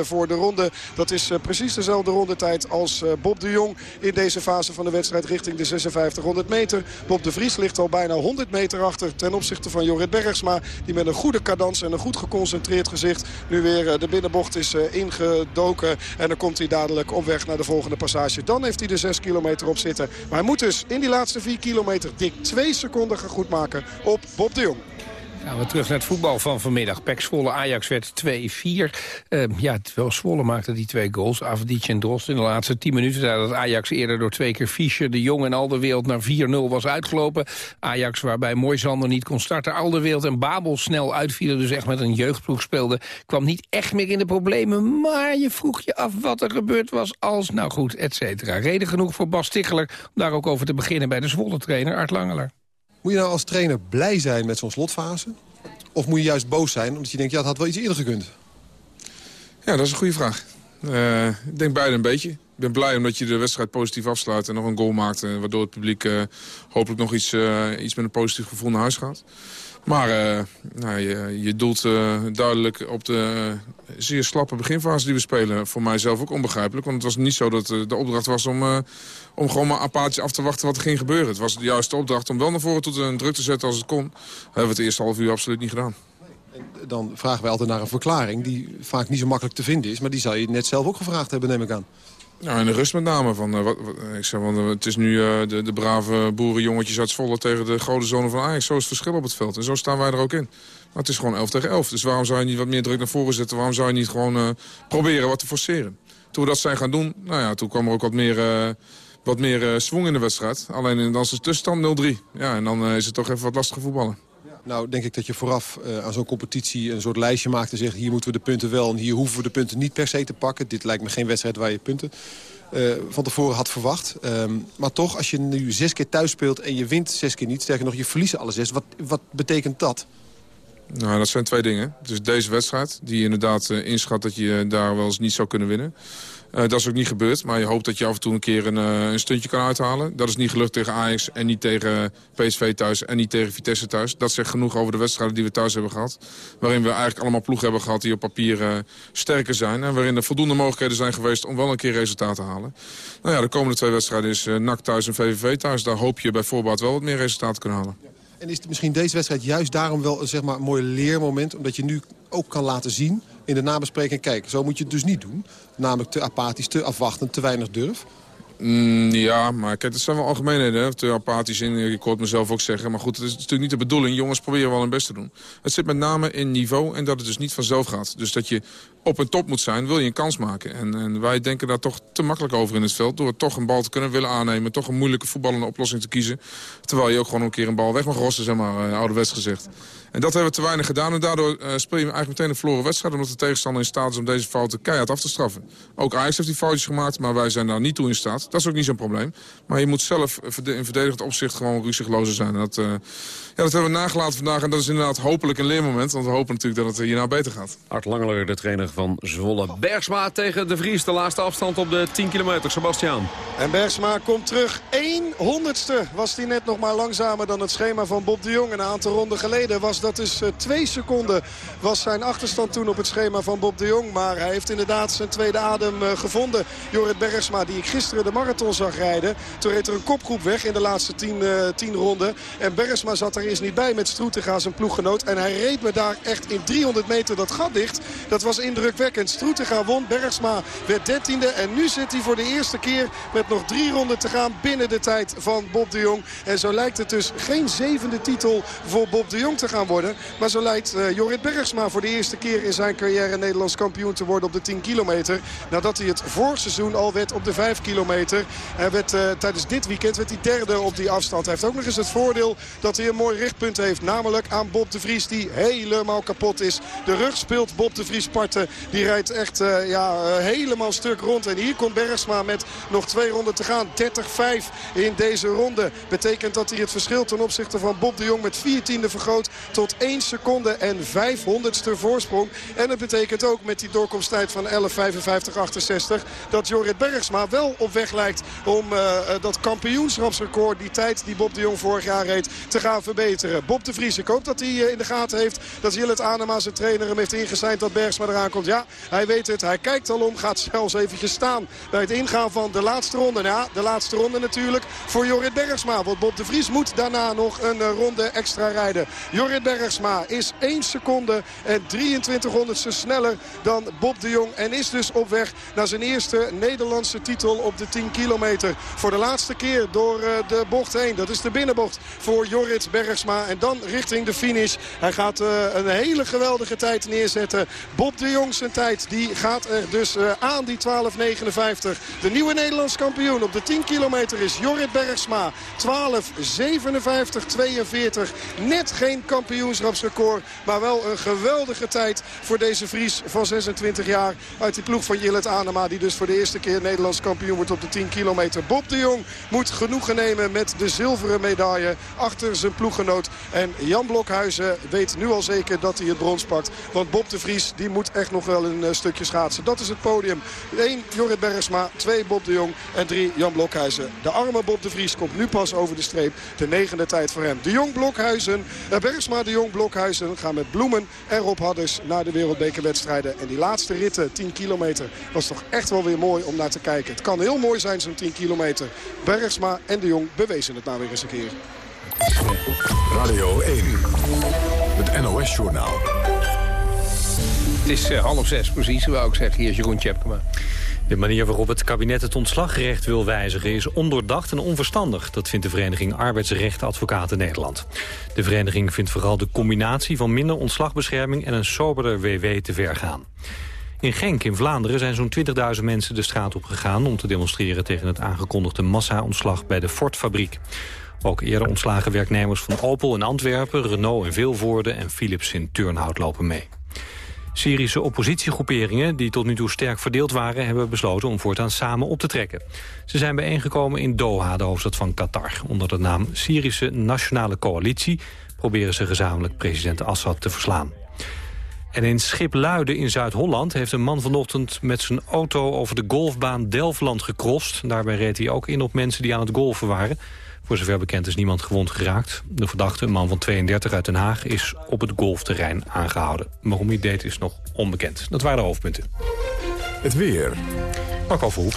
voor de ronde. Dat is uh, precies dezelfde rondetijd als uh, Bob de Jong in deze fase van de wedstrijd richting de 5600 meter. Bob de Vries ligt al bijna 100 meter achter ten opzichte van Jorrit Bergsma. Die met een goede cadans en een goed geconcentreerd gezicht nu uh, de binnenbocht is ingedoken. En dan komt hij dadelijk op weg naar de volgende passage. Dan heeft hij de 6 kilometer op zitten. Maar hij moet dus in die laatste 4 kilometer dik 2 seconden gaan goedmaken op Bob de Jong. Gaan we terug naar het voetbal van vanmiddag. Pek Zwolle Ajax werd 2-4. Uh, ja, terwijl Zwolle maakte die twee goals. Avdic en Drost in de laatste 10 minuten. Dat Ajax eerder door twee keer Fischer, de Jong en Alderwereld naar 4-0 was uitgelopen. Ajax waarbij Moisander niet kon starten. Alderwereld en Babel snel uitvielen. Dus echt met een jeugdploeg speelde. Kwam niet echt meer in de problemen. Maar je vroeg je af wat er gebeurd was als... Nou goed, et cetera. Reden genoeg voor Bas Ticheler om daar ook over te beginnen bij de Zwolle-trainer Art Langeler. Moet je nou als trainer blij zijn met zo'n slotfase? Of moet je juist boos zijn omdat je denkt, ja, het had wel iets eerder gekund? Ja, dat is een goede vraag. Uh, ik denk beide een beetje. Ik ben blij omdat je de wedstrijd positief afsluit en nog een goal maakt. Uh, waardoor het publiek uh, hopelijk nog iets, iets met een positief gevoel naar huis gaat. Maar uh, nou, je, je doelt uh, duidelijk op de uh, zeer slappe beginfase die we spelen. Voor mij zelf ook onbegrijpelijk. Want het was niet zo dat de opdracht was om, om gewoon maar apathisch af te wachten wat er ging gebeuren. Het was de juiste opdracht om wel naar voren tot een druk te zetten als het kon. Dat hebben we het eerste half uur absoluut niet gedaan. En dan vragen wij altijd naar een verklaring die vaak niet zo makkelijk te vinden is. Maar die zou je net zelf ook gevraagd hebben, neem ik aan. Ja, en de rust met name. Van, uh, wat, ik zeg, want, uh, het is nu uh, de, de brave boerenjongetjes uit Zwolle tegen de grote zonen van Ajax. Zo is het verschil op het veld. En zo staan wij er ook in. Maar het is gewoon 11 tegen 11. Dus waarom zou je niet wat meer druk naar voren zetten? Waarom zou je niet gewoon proberen wat te forceren? Toen we dat zijn gaan doen, nou ja, toen kwam er ook wat meer, wat meer zwong in de wedstrijd. Alleen dan is de tussenstand 0-3. Ja, en dan is het toch even wat lastiger voetballen. Nou, denk ik dat je vooraf uh, aan zo'n competitie een soort lijstje maakt... en zegt, hier moeten we de punten wel en hier hoeven we de punten niet per se te pakken. Dit lijkt me geen wedstrijd waar je punten uh, van tevoren had verwacht. Um, maar toch, als je nu zes keer thuis speelt en je wint zes keer niet... sterker nog, je verliest alle zes. Wat, wat betekent dat? Nou, dat zijn twee dingen. Dus deze wedstrijd, die inderdaad uh, inschat dat je daar wel eens niet zou kunnen winnen. Uh, dat is ook niet gebeurd, maar je hoopt dat je af en toe een keer een, uh, een stuntje kan uithalen. Dat is niet gelukt tegen Ajax en niet tegen PSV thuis en niet tegen Vitesse thuis. Dat zegt genoeg over de wedstrijden die we thuis hebben gehad. Waarin we eigenlijk allemaal ploegen hebben gehad die op papier uh, sterker zijn. En waarin er voldoende mogelijkheden zijn geweest om wel een keer resultaat te halen. Nou ja, de komende twee wedstrijden is NAC thuis en VVV thuis. Daar hoop je bij voorbaat wel wat meer resultaten te kunnen halen. En is misschien deze wedstrijd juist daarom wel zeg maar, een mooi leermoment? Omdat je nu ook kan laten zien in de nabespreking... kijk, zo moet je het dus niet doen. Namelijk te apathisch, te afwachtend, te weinig durf. Mm, ja, maar kijk, dat zijn wel algemeenheden. Hè? Te apathisch in, ik hoor het mezelf ook zeggen. Maar goed, het is natuurlijk niet de bedoeling. Jongens proberen wel hun best te doen. Het zit met name in niveau en dat het dus niet vanzelf gaat. Dus dat je op een top moet zijn, wil je een kans maken. En, en, wij denken daar toch te makkelijk over in het veld. Door toch een bal te kunnen willen aannemen. Toch een moeilijke voetballende oplossing te kiezen. Terwijl je ook gewoon een keer een bal weg mag rossen, zeg maar, uh, ouderwets gezegd. En dat hebben we te weinig gedaan. En daardoor uh, speel je eigenlijk meteen een verloren wedstrijd. Omdat de tegenstander in staat is om deze fouten keihard af te straffen. Ook Ajax heeft die foutjes gemaakt, maar wij zijn daar niet toe in staat. Dat is ook niet zo'n probleem. Maar je moet zelf in verdedigend opzicht gewoon ruziglozer zijn. En dat, uh, ja, dat hebben we nagelaten vandaag. En dat is inderdaad hopelijk een leermoment. Want we hopen natuurlijk dat het hierna beter gaat. Art Langeler, de trainer van Zwolle. Bergsma tegen de Vries. De laatste afstand op de 10 kilometer. Sebastian. En Bergsma komt terug. 1 honderdste was hij net nog maar langzamer dan het schema van Bob de Jong. Een aantal ronden geleden was dat dus 2 seconden. Was zijn achterstand toen op het schema van Bob de Jong. Maar hij heeft inderdaad zijn tweede adem gevonden. Jorrit Bergsma, die ik gisteren de marathon zag rijden. Toen reed er een kopgroep weg in de laatste 10, uh, 10 ronden. En Bergsma zat er eerst niet bij met Stroetega, zijn ploeggenoot. En hij reed me daar echt in 300 meter dat gat dicht. Dat was indrukwekkend. Stroetega won, Bergsma werd dertiende. En nu zit hij voor de eerste keer met nog drie ronden te gaan binnen de tijd van Bob de Jong. En zo lijkt het dus geen zevende titel voor Bob de Jong te gaan worden. Maar zo lijkt uh, Jorrit Bergsma voor de eerste keer in zijn carrière Nederlands kampioen te worden op de 10 kilometer. Nadat hij het voorseizoen al werd op de 5 kilometer. Hij werd, uh, tijdens dit weekend werd hij derde op die afstand. Hij heeft ook nog eens het voordeel dat hij een mooi richtpunt heeft. Namelijk aan Bob de Vries die helemaal kapot is. De rug speelt Bob de Vries parten. Die rijdt echt uh, ja, uh, helemaal stuk rond. En hier komt Bergsma met nog twee ronden te gaan. 30-5 in deze ronde. Betekent dat hij het verschil ten opzichte van Bob de Jong met vier tiende vergroot tot 1 seconde en 500ste voorsprong. En het betekent ook met die doorkomsttijd van 11.55.68 dat Jorrit Bergsma wel op weg lijkt om uh, dat kampioenschapsrecord, die tijd die Bob de Jong vorig jaar reed, te gaan verbeteren. Bob de Vries, ik hoop dat hij in de gaten heeft dat Jillet Anema zijn trainer hem heeft ingezeind dat Bergsma eraan komt. Ja, hij weet het. Hij kijkt al om, gaat zelfs eventjes staan bij het ingaan van de laatste ronde. Nou, ja, de laatste ronde natuurlijk voor Jorrit Bergsma. Want Bob de Vries moet daarna nog een uh, ronde extra rijden. Jorrit Bergsma is 1 seconde en 23 honderdste sneller dan Bob de Jong. En is dus op weg naar zijn eerste Nederlandse titel op de 10 kilometer. Voor de laatste keer door uh, de bocht heen. Dat is de binnenbocht voor Jorrit Bergsma. En dan richting de finish. Hij gaat uh, een hele geweldige tijd neerzetten. Bob de Jong zijn tijd die gaat er dus uh, aan die 12.59. De nieuwe Nederlands kampioen op de 10 kilometer is Jorrit Bergsma. 12.57.42. Net geen kampioenschapsrecord. Maar wel een geweldige tijd voor deze Fries van 26 jaar. Uit die ploeg van Jillet Anema. Die dus voor de eerste keer Nederlands kampioen wordt op de 10 kilometer. Bob de Jong moet genoegen nemen met de zilveren medaille achter zijn ploeggenoot. En Jan Blokhuizen weet nu al zeker dat hij het brons pakt. Want Bob de Vries die moet echt nog wel een uh, stukje schaatsen. Dat is het podium. 1 Jorrit Bergsma, 2 Bob de Jong en 3 Jan Blokhuizen. De arme Bob de Vries komt nu pas over de streep. De negende tijd voor hem. De Jong Blokhuizen, uh, Bergsma, de Jong Blokhuizen gaan met Bloemen en Rob Hadders naar de wereldbekerwedstrijden. En die laatste ritten, 10 kilometer, was toch echt wel weer mooi om naar te kijken. Het kan heel mooi zijn zo'n 10 kilometer. Bergsma en de Jong bewezen het nou weer eens een keer. Radio 1, het NOS-journaal. Het is uh, half zes precies, wou ik zeggen. Hier Jeroen Tjepkema. De manier waarop het kabinet het ontslagrecht wil wijzigen is ondoordacht en onverstandig. Dat vindt de vereniging Arbeidsrechtadvocaten Nederland. De vereniging vindt vooral de combinatie van minder ontslagbescherming en een soberder WW te ver gaan. In Genk in Vlaanderen zijn zo'n 20.000 mensen de straat op gegaan... om te demonstreren tegen het aangekondigde massa-ontslag bij de Ford-fabriek. Ook eerder ontslagen werknemers van Opel in Antwerpen, Renault in Vilvoorde en Philips in Turnhout lopen mee. Syrische oppositiegroeperingen, die tot nu toe sterk verdeeld waren... hebben besloten om voortaan samen op te trekken. Ze zijn bijeengekomen in Doha, de hoofdstad van Qatar... onder de naam Syrische Nationale Coalitie... proberen ze gezamenlijk president Assad te verslaan. En in Schipluiden in Zuid-Holland heeft een man vanochtend met zijn auto over de golfbaan Delfland gecrossed. Daarbij reed hij ook in op mensen die aan het golfen waren. Voor zover bekend is niemand gewond geraakt. De verdachte, een man van 32 uit Den Haag, is op het golfterrein aangehouden. Waarom hij deed is nog onbekend. Dat waren de hoofdpunten. Het weer. Marco Verhoef.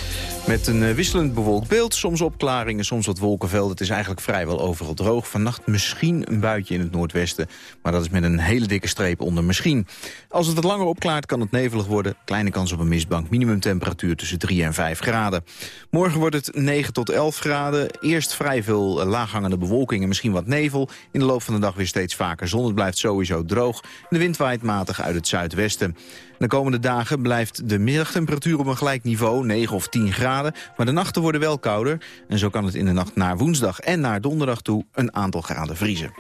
Met een eh, wisselend bewolkt beeld, soms opklaringen, soms wat wolkenvelden. Het is eigenlijk vrijwel overal droog. Vannacht misschien een buitje in het noordwesten, maar dat is met een hele dikke streep onder misschien. Als het wat langer opklaart kan het nevelig worden. Kleine kans op een mistbank, minimumtemperatuur tussen 3 en 5 graden. Morgen wordt het 9 tot 11 graden. Eerst vrij veel eh, laaghangende bewolking en misschien wat nevel. In de loop van de dag weer steeds vaker zon. Het blijft sowieso droog. De wind waait matig uit het zuidwesten. De komende dagen blijft de middagtemperatuur op een gelijk niveau, 9 of 10 graden. Maar de nachten worden wel kouder. En zo kan het in de nacht naar woensdag en naar donderdag toe een aantal graden vriezen.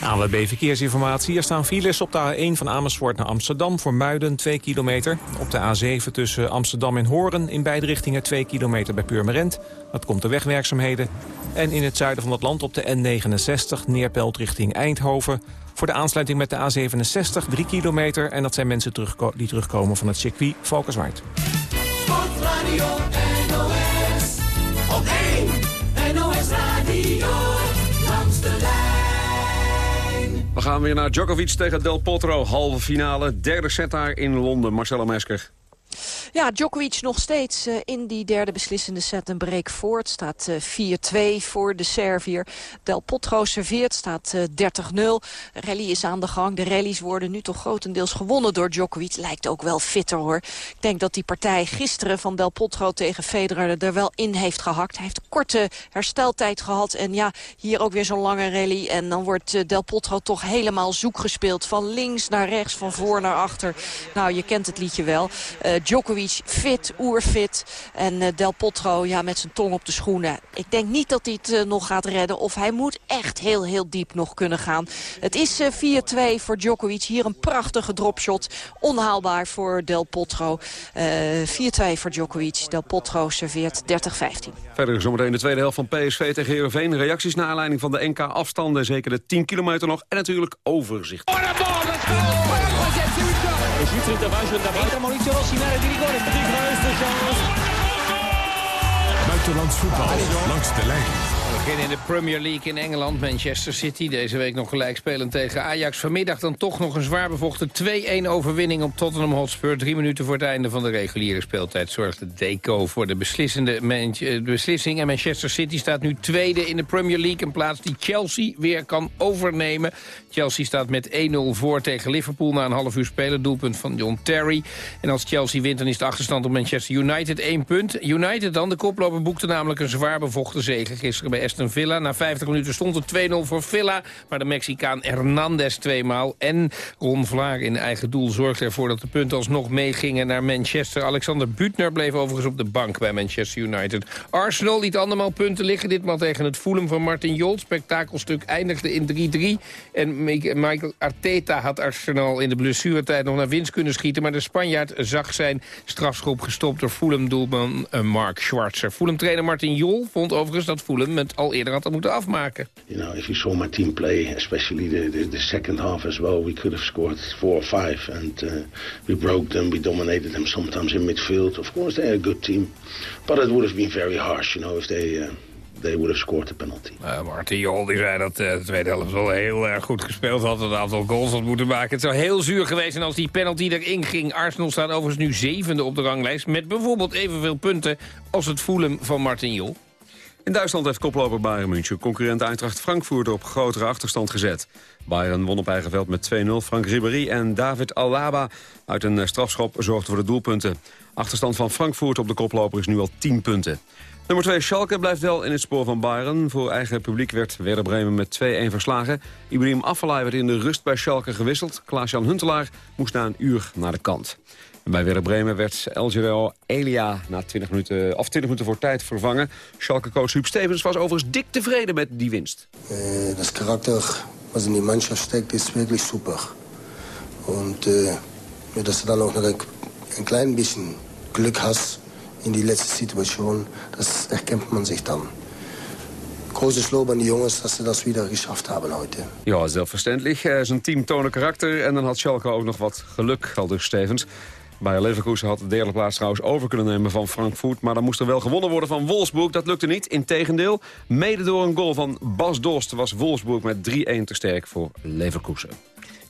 ANWB Verkeersinformatie. Er staan files op de A1 van Amersfoort naar Amsterdam... voor Muiden 2 kilometer. Op de A7 tussen Amsterdam en Hoorn in beide richtingen 2 kilometer bij Purmerend. Dat komt de wegwerkzaamheden. En in het zuiden van het land op de N69 neerpelt richting Eindhoven... Voor de aansluiting met de A67 3 kilometer. En dat zijn mensen die terugkomen van het circuit Valkenswaard. Sportradio NOS. Op 1 NOS Radio. Langs. We gaan weer naar Djokovic tegen Del Potro. Halve finale, derde set daar in Londen. Marcelo Mesker. Ja, Djokovic nog steeds uh, in die derde beslissende set een break voor. Het staat uh, 4-2 voor de Servier. Del Potro serveert, staat uh, 30-0. Rally is aan de gang. De rallies worden nu toch grotendeels gewonnen door Djokovic. Lijkt ook wel fitter hoor. Ik denk dat die partij gisteren van Del Potro tegen Federer er wel in heeft gehakt. Hij heeft korte hersteltijd gehad. En ja, hier ook weer zo'n lange rally. En dan wordt Del Potro toch helemaal zoek gespeeld. Van links naar rechts, van voor naar achter. Nou, je kent het liedje wel. Djokovic fit, oerfit. En uh, Del Potro ja, met zijn tong op de schoenen. Ik denk niet dat hij het uh, nog gaat redden. Of hij moet echt heel, heel diep nog kunnen gaan. Het is uh, 4-2 voor Djokovic. Hier een prachtige dropshot. Onhaalbaar voor Del Potro. 4-2 voor Djokovic. Del Potro serveert 30-15. Verder zometeen de tweede helft van PSV tegen Heerenveen. Reacties naar aanleiding van de NK-afstanden. Zeker de 10 kilometer nog. En natuurlijk overzicht. Schiedsrichter waarschuwt daarachter. Mauricio Rossi naar de rigore. De grootste chance. Buitenlands voetbal langs de lijn. We beginnen in de Premier League in Engeland. Manchester City deze week nog gelijk spelen tegen Ajax. Vanmiddag dan toch nog een zwaar bevochten 2-1 overwinning op Tottenham Hotspur. Drie minuten voor het einde van de reguliere speeltijd zorgde Deco voor de beslissende beslissing. En Manchester City staat nu tweede in de Premier League. Een plaats die Chelsea weer kan overnemen. Chelsea staat met 1-0 voor tegen Liverpool na een half uur spelen. Doelpunt van John Terry. En als Chelsea wint dan is de achterstand op Manchester United 1 punt. United dan, de koploper boekte namelijk een zwaar bevochten zege gisteren bij Villa. Na 50 minuten stond het 2-0 voor Villa. Maar de Mexicaan Hernandez tweemaal en Ron Vlaar in eigen doel zorgde ervoor dat de punten alsnog meegingen naar Manchester. Alexander Butner bleef overigens op de bank bij Manchester United. Arsenal liet andermaal punten liggen. Ditmaal tegen het voelen van Martin Jol. Spektakelstuk eindigde in 3-3. En Michael Arteta had Arsenal in de blessuretijd nog naar winst kunnen schieten. Maar de Spanjaard zag zijn strafschop gestopt door Fulham-doelman eh, Mark Schwarzer. Fulham-trainer Martin Jol vond overigens dat Fulham het al eerder had moeten afmaken. You know, if you saw my team play, especially the, the, the second half as well, we could have scored four or five. And uh, we broke them, we dominated them sometimes in midfield. Of course, they're a good team. But it would have been very harsh, you know, if they... Uh, they would have scored the penalty. Uh, Martin Jol die zei dat uh, de tweede helft wel heel erg goed gespeeld had. Een aantal goals had moeten maken. Het zou heel zuur geweest zijn als die penalty erin ging. Arsenal staat overigens nu zevende op de ranglijst. Met bijvoorbeeld evenveel punten als het voelen van Martin Jol. In Duitsland heeft koploper Bayern München concurrent Eintracht Frankfurt op grotere achterstand gezet. Bayern won op eigen veld met 2-0. Frank Ribéry en David Alaba uit een strafschop zorgden voor de doelpunten. Achterstand van Frankfurt op de koploper is nu al 10 punten. Nummer 2 Schalke blijft wel in het spoor van Bayern. Voor eigen publiek werd Werder Bremen met 2-1 verslagen. Ibrahim Afellay werd in de rust bij Schalke gewisseld. Klaas-Jan Huntelaar moest na een uur naar de kant. En bij Werder Bremen werd El Elia na 20 minuten, of 20 minuten voor tijd vervangen. Schalke-coach Huub Stevens was overigens dik tevreden met die winst. Uh, das karakter was in die Mannschaft steckt, is wirklich super. Uh, dass du dann auch noch ein, ein klein bisschen Glück hast in die letzte Situation, das erkennt man sich dann. Ik großes Lob an die Jungs, dass sie das wieder geschafft haben heute. Ja, zelfverständlich. Eh, Zijn team tonen karakter en dan had Schalke ook nog wat geluk, aldus Stevens. Bayer Leverkusen had de derde plaats trouwens over kunnen nemen van Frankfurt. Maar dan moest er wel gewonnen worden van Wolfsburg. Dat lukte niet. Integendeel, mede door een goal van Bas Dost was Wolfsburg met 3-1 te sterk voor Leverkusen.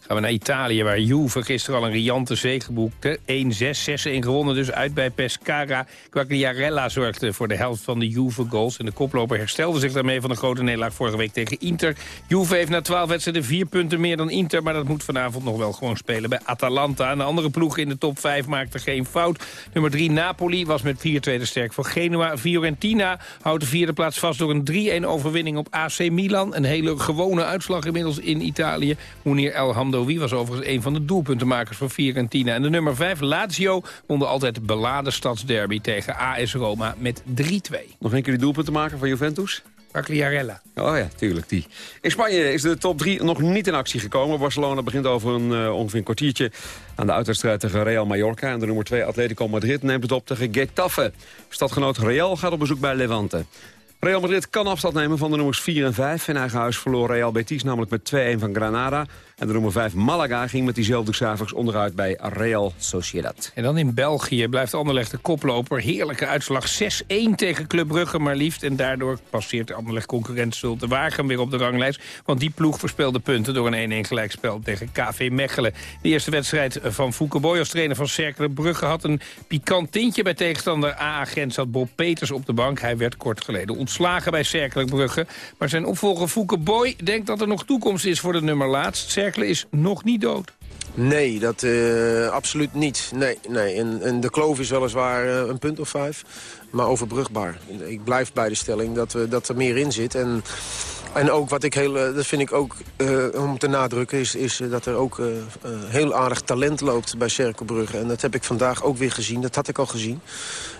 Gaan we naar Italië, waar Juve gisteren al een riante zege boekte. 1-6, 6-1 gewonnen dus uit bij Pescara. Quagliarella zorgde voor de helft van de Juve-goals. En de koploper herstelde zich daarmee van de grote nederlaag vorige week tegen Inter. Juve heeft na 12 wedstrijden vier punten meer dan Inter... maar dat moet vanavond nog wel gewoon spelen bij Atalanta. En de andere ploeg in de top 5 maakte geen fout. Nummer 3 Napoli was met 4-2 te sterk voor Genua. Fiorentina houdt de vierde plaats vast door een 3-1 overwinning op AC Milan. Een hele gewone uitslag inmiddels in Italië. Mounir El Hamdoui was overigens een van de doelpuntenmakers voor Fiorentina. En de nummer 5 Lazio won de altijd beladen stadsderby tegen AS Roma met 3-2. Nog een keer die doelpunten maken van Juventus? Quagliarella. Oh ja, tuurlijk, die. In Spanje is de top 3 nog niet in actie gekomen. Barcelona begint over een, eh, ongeveer een kwartiertje aan de uitwedstrijd tegen Real Mallorca. En de nummer 2 Atletico Madrid neemt het op tegen Getafe. Stadgenoot Real gaat op bezoek bij Levante. Real Madrid kan afstand nemen van de nummers 4 en 5. In eigen huis verloor Real Betis namelijk met 2-1 van Granada. En de nummer 5 Malaga ging met diezelfde cijfers onderuit bij Real Sociedad. En dan in België blijft Anderlecht de koploper. Heerlijke uitslag 6-1 tegen Club Brugge maar liefst. En daardoor passeert Anderlecht concurrent Zulte Wagen weer op de ranglijst. Want die ploeg verspeelde punten door een 1-1 gelijkspel tegen KV Mechelen. De eerste wedstrijd van Fouke Boy als trainer van Cercle Brugge... had een pikant tintje bij tegenstander A-agent zat Bob Peters op de bank. Hij werd kort geleden ontslagen bij Cercle Brugge. Maar zijn opvolger Fouke Boy denkt dat er nog toekomst is voor de nummer laatst. Is nog niet dood. Nee, dat eh, absoluut niet. Nee, nee. En, en de kloof is weliswaar uh, een punt of vijf, maar overbrugbaar. Ik blijf bij de stelling dat, we, dat er meer in zit. En, en ook wat ik heel, eh, dat vind ik ook om te nadrukken, is, is dat er ook heel aardig talent loopt bij Cerkelbrugge. En dat heb ik vandaag ook weer gezien. Dat had ik al gezien.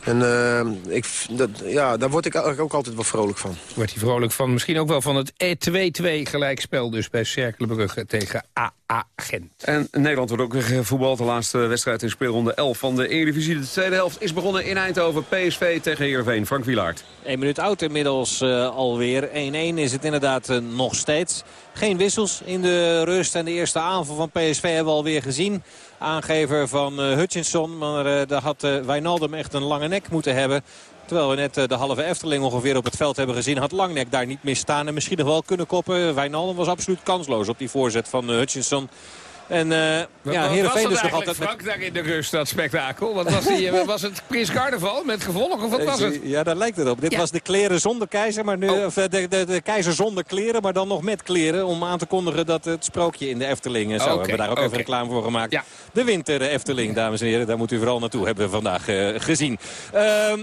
En ik, dat, ja, daar word ik eigenlijk ook altijd wel vrolijk van. Wordt hij vrolijk van? Misschien ook wel van het 2-2 gelijkspel dus bij Cerkelbrugge tegen AA Gent. En Nederland wordt ook weer gevoetbald. De laatste wedstrijd in speelronde 11 van de Eredivisie. De tweede helft is begonnen in Eindhoven. PSV tegen Heerenveen. Frank Wielaert. 1 minuut oud inmiddels uh, alweer. 1-1 is het inderdaad uh, nog steeds. Geen wissels in de rust en de eerste aanval van PSV hebben we alweer gezien. Aangever van uh, Hutchinson. Maar daar had Wijnaldum echt een lange nek moeten hebben. Terwijl we net de halve Efteling ongeveer op het veld hebben gezien... had Langnek daar niet meer staan en misschien nog wel kunnen koppen. Wijnaldum was absoluut kansloos op die voorzet van Hutchinson. En uh, ja, Heerenveen dus nog altijd... Frank, met... daar in de rust, dat spektakel? Wat was, die, was het Prins Carnaval met gevolg of wat was het? Ja, daar lijkt het op. Dit Ja. was de kleren zonder keizer, maar nu, Oh. of, eh, de, de, de keizer zonder kleren, maar dan nog met kleren. Om aan te kondigen dat het sprookje in de Efteling eh, zou. Oké, We hebben daar ook even reclame voor gemaakt. De winter de Efteling, dames en heren. Daar moet u vooral naartoe, hebben we vandaag eh, gezien. Ehm,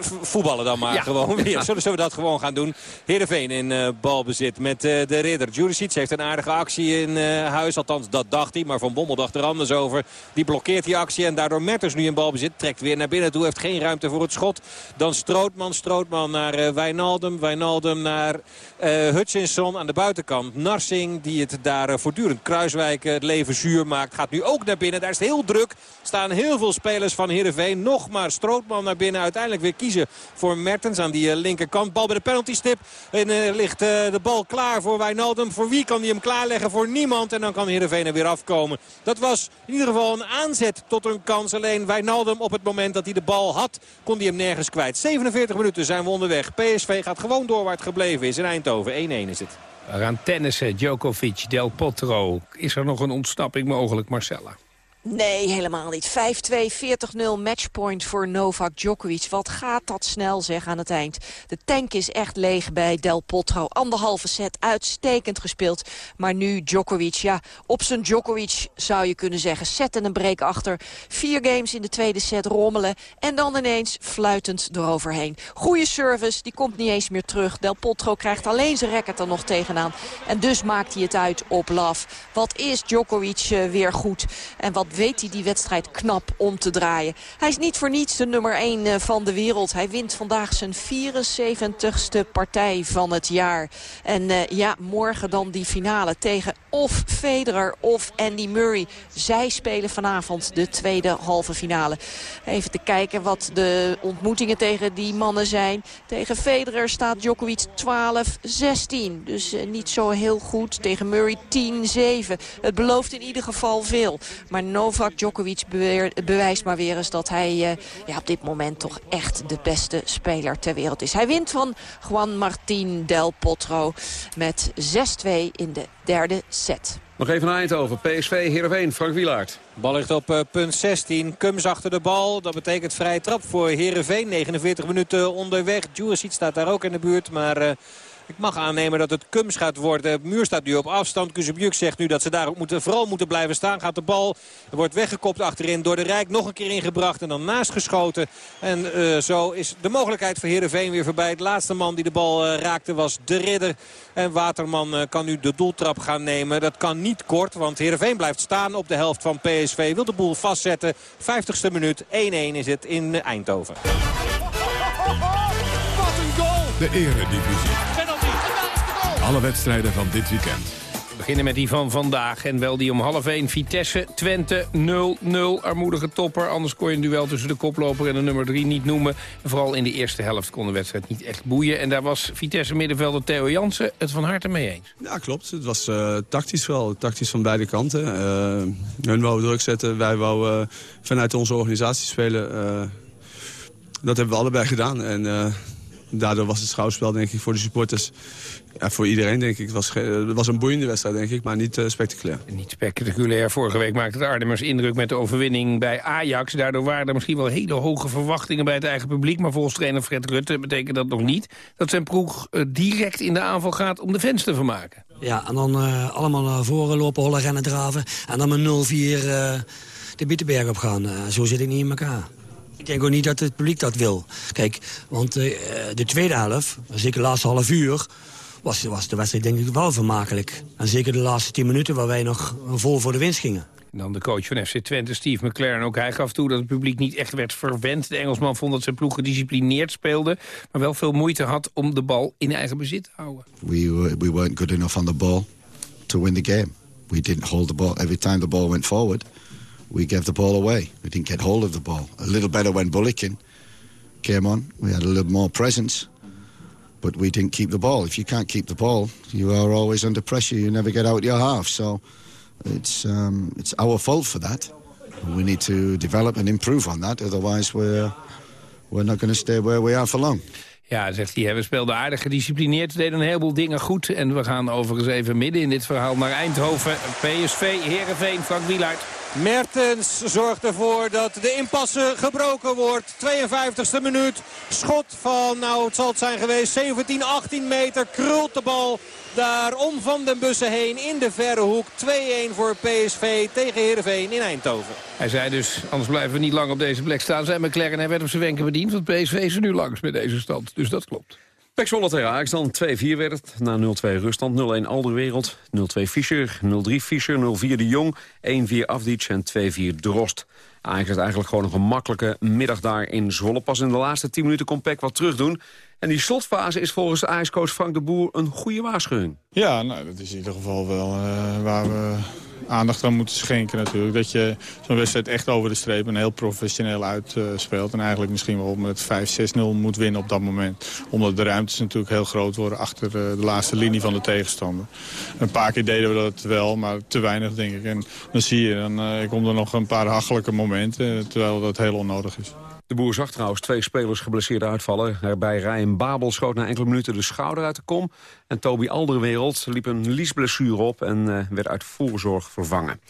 voetballen dan maar Ja. gewoon weer. [laughs] Zullen, we dat gewoon gaan doen? Heerenveen in eh, balbezit met eh, de ridder. Juricic heeft een aardige actie in eh, huis. Althans, dat dacht hij. Maar Van Bommel dacht er anders over. Die blokkeert die actie. En daardoor Mertens nu in balbezit. Trekt weer naar binnen toe. Heeft geen ruimte voor het schot. Dan Strootman. Strootman naar Wijnaldum. Wijnaldum naar Hutchinson aan de buitenkant. Narsing die het daar voortdurend Kruiswijk het leven zuur maakt. Gaat nu ook naar binnen. Daar is het heel druk. Staan heel veel spelers van Heerenveen. Nog maar Strootman naar binnen. Uiteindelijk weer kiezen voor Mertens aan die eh, linkerkant. Bal bij de penaltystip. En eh, ligt eh, de bal klaar voor Wijnaldum. Voor wie kan hij hem klaarleggen? Voor niemand. En dan kan Heerenveen er weer afkomen. Dat was in ieder geval een aanzet tot een kans. Alleen Wijnaldum op het moment dat hij de bal had, kon hij hem nergens kwijt. 47 minuten zijn we onderweg. PSV gaat gewoon door waar het gebleven is in Eindhoven. 1-1 is het. We gaan tennissen, Djokovic, Del Potro. Is er nog een ontsnapping mogelijk, Marcella? Nee, helemaal niet. 5-2, 40-0 matchpoint voor Novak Djokovic. Wat gaat dat snel zeg aan het eind. De tank is echt leeg bij Del Potro. Anderhalve set, uitstekend gespeeld. Maar nu Djokovic, ja, op zijn Djokovic zou je kunnen zeggen. Set en een break achter. Vier games in de tweede set rommelen. En dan ineens fluitend eroverheen. Goeie service, die komt niet eens meer terug. Del Potro krijgt alleen zijn racket er nog tegenaan. En dus maakt hij het uit op love. Wat is Djokovic eh, weer goed. En wat weet hij die wedstrijd knap om te draaien. Hij is niet voor niets de nummer 1 van de wereld. Hij wint vandaag zijn 74ste partij van het jaar. En ja, morgen dan die finale tegen of Federer of Andy Murray. Zij spelen vanavond de tweede halve finale. Even te kijken wat de ontmoetingen tegen die mannen zijn. Tegen Federer staat Djokovic 12-16. Dus uh, niet zo heel goed. Tegen Murray 10-7. Het belooft in ieder geval veel. Maar Novak Djokovic bewijst maar weer eens dat hij uh, ja, op dit moment toch echt de beste speler ter wereld is. Hij wint van Juan Martín Del Potro met 6-2 in de derde set. Nog even naar Eindhoven. PSV, Heerenveen, Frank Wielaert. Bal ligt op uh, punt 16. Kums achter de bal. Dat betekent vrije trap voor Heerenveen. 49 minuten onderweg. Juricic staat daar ook in de buurt. Maar... Uh, ik mag aannemen dat het Kums gaat worden. De muur staat nu op afstand. Kuzebjuk zegt nu dat ze daar ook moeten, vooral moeten blijven staan. Gaat de bal, wordt weggekopt achterin door de Rijk. Nog een keer ingebracht en dan naast geschoten. En uh, zo is de mogelijkheid voor Heerenveen weer voorbij. De laatste man die de bal uh, raakte was de ridder. En Waterman uh, kan nu de doeltrap gaan nemen. Dat kan niet kort, want Heerenveen blijft staan op de helft van PSV. Wil de boel vastzetten. 50ste minuut, 1-1 is het in Eindhoven. Wat een goal! De eredivisie. Alle wedstrijden van dit weekend. We beginnen met die van vandaag. En wel die om half 1. Vitesse, Twente 0-0. Armoedige topper. Anders kon je een duel tussen de koploper en de nummer 3 niet noemen. En vooral in de eerste helft kon de wedstrijd niet echt boeien. En daar was Vitesse middenvelder Theo Jansen het van harte mee eens. Ja, klopt. Het was uh, tactisch wel. Tactisch van beide kanten. Uh, hun wou druk zetten. Wij wouden uh, vanuit onze organisatie spelen. dat hebben we allebei gedaan. En daardoor was het schouwspel denk ik voor de supporters ja, voor iedereen denk ik. Het was, het was een boeiende wedstrijd, denk ik, maar niet uh, spectaculair. Niet spectaculair. Vorige week maakte de Arnhemmers indruk met de overwinning bij Ajax. Daardoor waren er misschien wel hele hoge verwachtingen bij het eigen publiek. Maar volgens trainer Fred Rutte betekent dat nog niet... dat zijn ploeg uh, direct in de aanval gaat om de fans te vermaken. Ja, en dan uh, allemaal naar voren lopen, hollen, rennen, draven. En dan met 0-4 de Bietenberg op gaan. zo zit ik niet in elkaar. Ik denk ook niet dat het publiek dat wil. Kijk, want de tweede helft, zeker de laatste half uur was, was de wedstrijd denk ik wel vermakelijk. En zeker de laatste tien minuten waar wij nog vol voor de winst gingen. En dan de coach van FC Twente, Steve McLaren. Ook hij gaf toe dat het publiek niet echt werd verwend. De Engelsman vond dat zijn ploeg gedisciplineerd speelde... maar wel veel moeite had om de bal in eigen bezit te houden. We, we weren't good enough on the ball to win the game. We didn't hold the ball. Every time the ball went forward, we gave the ball away. We didn't get hold of the ball. A little better when Bullekin came on. We had a little more presence. but we didn't keep the ball. If you can't keep the ball, you are always under pressure. You never get out your half. So it's um, it's our fault for that. We need to develop and improve on that. Otherwise, we're we're not going to stay where we are for long. Ja, zegt hij, we speelden aardig gedisciplineerd, deden een heleboel dingen goed. En we gaan overigens even midden in dit verhaal naar Eindhoven. PSV, Herenveen, Frank Wielaert. Mertens zorgt ervoor dat de impasse gebroken wordt. 52e minuut. Schot van, nou het zal het zijn geweest, 17, 18 meter. Krult de bal daar om Van den Bussen heen in de verre hoek. 2-1 voor PSV tegen Heerenveen in Eindhoven. Hij zei dus, anders blijven we niet lang op deze plek staan. Zijn McLaren, hij werd op zijn wenken bediend. Want PSV is er nu langs met deze stand. Dus dat klopt. Pek Zwolle tegen Ajax dan 2-4 werd het. Na 0-2 ruststand 0-1 Alderwereld, 0-2 Fischer, 0-3 Fischer, 0-4 De Jong, 1-4 Afdic en 2-4 Drost. Ajax had eigenlijk gewoon een gemakkelijke middag daar in Zwolle. Pas in de laatste 10 minuten kon Pek wat terugdoen. En die slotfase is volgens Ajax-coach Frank de Boer een goede waarschuwing. Ja, nou, dat is in ieder geval wel uh, waar we aandacht aan moeten schenken natuurlijk. Dat je zo'n wedstrijd echt over de streep en heel professioneel uitspeelt. en eigenlijk misschien wel met 5-6-0 moet winnen op dat moment. Omdat de ruimtes natuurlijk heel groot worden achter de, de, laatste linie van de tegenstander. Een paar keer deden we dat wel, maar te weinig denk ik. En dan zie je, dan uh, komt er nog een paar hachelijke momenten. Terwijl dat heel onnodig is. De boer zag trouwens twee spelers geblesseerd uitvallen. Erbij Ryan Babel schoot na enkele minuten de schouder uit de kom. En Toby Alderwereld liep een liesblessure op en uh, werd uit voorzorg vervangen.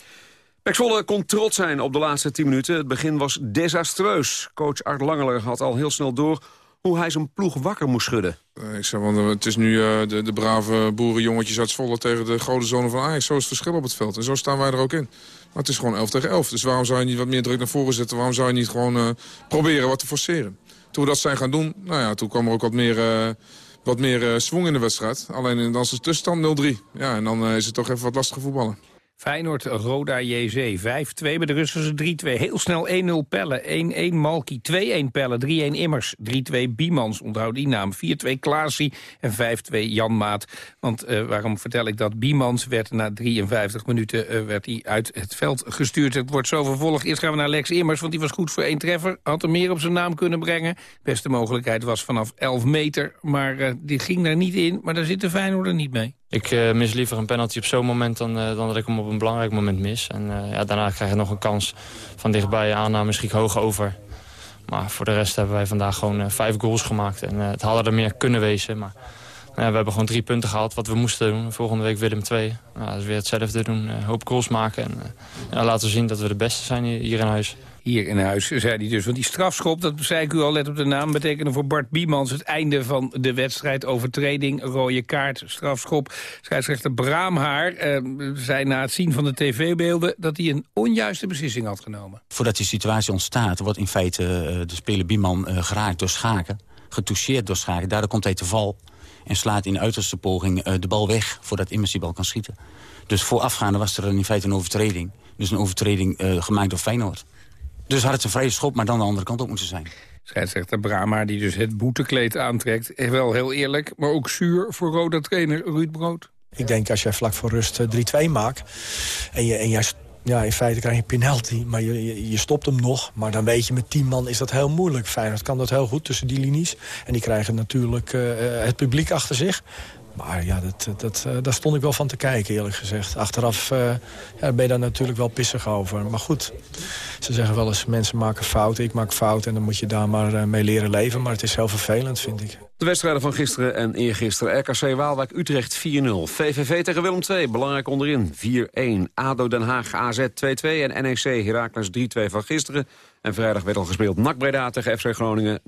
Pek kon trots zijn op de laatste 10 minuten. Het begin was desastreus. Coach Art Langeler had al heel snel door hoe hij zijn ploeg wakker moest schudden. Uh, ik zeg, want het is nu uh, de, de, brave boerenjongetjes uit Zwolle tegen de grote zonen van Ajax. Zo is het verschil op het veld. En zo staan wij er ook in. Maar het is gewoon 11 tegen 11. Dus waarom zou je niet wat meer druk naar voren zetten? Waarom zou je niet gewoon uh, proberen wat te forceren? Toen we dat zijn gaan doen, nou ja, toen kwam er ook wat meer, uh, wat meer uh, in de wedstrijd. Alleen dan is de tussenstand 0-3. Ja, en dan is het toch even wat lastiger voetballen. Feyenoord, Roda, JC 5-2. Bij de Russen 3-2. Heel snel 1-0 Pelle, 1-1 Malki, 2-1 Pelle, 3-1 Immers, 3-2 Biemans, onthoud die naam, 4-2 Klaasie en 5-2 Jan Maat. Want uh, waarom vertel ik dat? Biemans werd na 53 minuten uh, werd uit het veld gestuurd. Het wordt zo vervolgd. Eerst gaan we naar Lex Immers, want die was goed voor één treffer. Had er meer op zijn naam kunnen brengen. Beste mogelijkheid was vanaf 11 meter, maar uh, die ging daar niet in. Maar daar zit de Feyenoord er niet mee. Ik uh, mis liever een penalty op zo'n moment dan, uh, dan dat ik hem op een belangrijk moment mis. En uh, ja, daarna krijg je nog een kans van dichtbij aanname misschien hoog over. Maar voor de rest hebben wij vandaag gewoon vijf goals gemaakt. En het hadden er meer kunnen wezen. Maar we hebben gewoon drie punten gehaald wat we moesten doen. Volgende week Willem 2. Nou, dus weer hetzelfde doen. hoop goals maken. En ja, laten zien dat we de beste zijn hier in huis hier in huis, zei hij dus. Want die strafschop, dat zei ik u al, let op de naam... betekende voor Bart Biemans het einde van de wedstrijd. Overtreding, rode kaart, strafschop. Scheidsrechter Braamhaar eh, zei na het zien van de tv-beelden... dat hij een onjuiste beslissing had genomen. Voordat die situatie ontstaat, wordt in feite uh, de speler Bieman uh, geraakt door Schaken. Getoucheerd door Schaken. Daardoor komt hij te val en slaat in uiterste poging uh, de bal weg... voordat Immers die bal kan schieten. Dus voorafgaande was er in feite een overtreding. Dus een overtreding gemaakt door Feyenoord. Dus had het een vrije schop, maar dan de andere kant op moeten zijn. Scheidsrechter Brama, die dus het boetekleed aantrekt. Wel heel eerlijk, maar ook zuur voor Roda trainer Ruud Brood. Ik denk als jij vlak voor rust 3-2 maakt... en, je, en jij, ja, in feite krijg je een penalty, maar je, je, je, stopt hem nog. Maar dan weet je, met 10 man is dat heel moeilijk. Feyenoord kan dat heel goed tussen die linies. En die krijgen natuurlijk uh, het publiek achter zich. Maar ja, dat, dat, uh, daar stond ik wel van te kijken, eerlijk gezegd. Achteraf uh, ja, ben je daar natuurlijk wel pissig over. Maar goed, ze zeggen wel eens, mensen maken fouten, ik maak fouten... en dan moet je daar maar mee leren leven. Maar het is heel vervelend, vind ik. De wedstrijden van gisteren en eergisteren. RKC Waalwijk Utrecht 4-0. VVV tegen Willem 2, belangrijk onderin 4-1. ADO Den Haag AZ 2-2 en NEC Heracles 3-2 van gisteren. En vrijdag werd al gespeeld NAC Breda tegen FC Groningen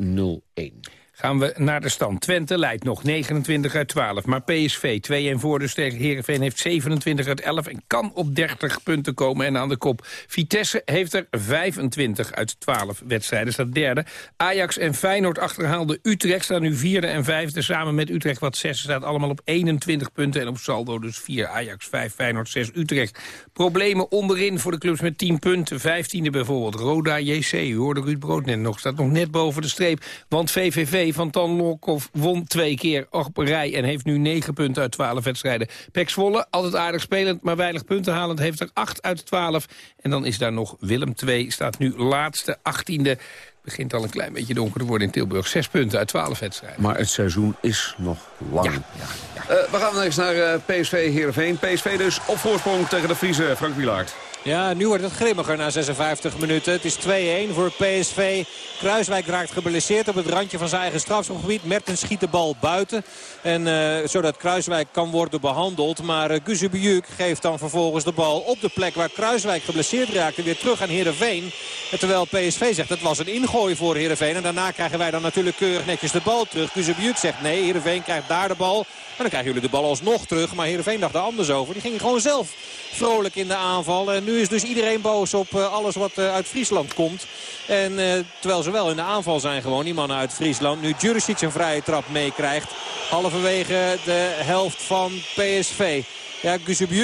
0-1. Gaan we naar de stand. Twente leidt nog 29 uit 12. Maar PSV 2 en voor dus tegen Heerenveen heeft 27 uit 11... en kan op 30 punten komen en aan de kop. Vitesse heeft er 25 uit 12 wedstrijden, staat derde. Ajax en Feyenoord achterhaalde Utrecht staan nu vierde en vijfde. Samen met Utrecht wat zesde staat allemaal op 21 punten. En op saldo dus 4 Ajax, 5 Feyenoord, 6 Utrecht. Problemen onderin voor de clubs met 10 punten. 15e bijvoorbeeld Roda JC. U hoorde Ruud Brood net nog. Staat nog net boven de streep. Want VVV van Tan Lokhoff won twee keer op rij... en heeft nu negen punten uit twaalf wedstrijden. Pek Zwolle, altijd aardig spelend, maar weinig punten halend... heeft er acht uit twaalf. En dan is daar nog Willem II, staat nu laatste, achttiende begint al een klein beetje donker te worden in Tilburg. Zes punten uit twaalf wedstrijden. Maar het seizoen is nog lang. Ja, ja, ja. Uh, we gaan eens naar uh, PSV Heerenveen. PSV dus op voorsprong tegen de Friese Frank Wielaert. Ja, nu wordt het grimmiger na 56 minuten. Het is 2-1 voor PSV. Kruiswijk raakt geblesseerd op het randje van zijn eigen strafschopgebied. Mertens schiet de bal buiten. En, uh, zodat Kruiswijk kan worden behandeld. Maar uh, geeft dan vervolgens de bal op de plek waar Kruiswijk geblesseerd raakte. Weer terug aan Heerenveen. En terwijl PSV zegt dat was een ingooi voor Heerenveen. En daarna krijgen wij dan natuurlijk keurig netjes de bal terug. Guzebujuk zegt nee, Heerenveen krijgt daar de bal. En dan krijgen jullie de bal alsnog terug. Maar Heerenveen dacht er anders over. Die ging gewoon zelf vrolijk in de aanval. En nu is dus iedereen boos op uh, alles wat uh, uit Friesland komt. En uh, terwijl ze wel in de aanval zijn gewoon, die mannen uit Friesland. Nu Juricic een vrije trap meekrijgt. Halverwege de helft van PSV. Ja,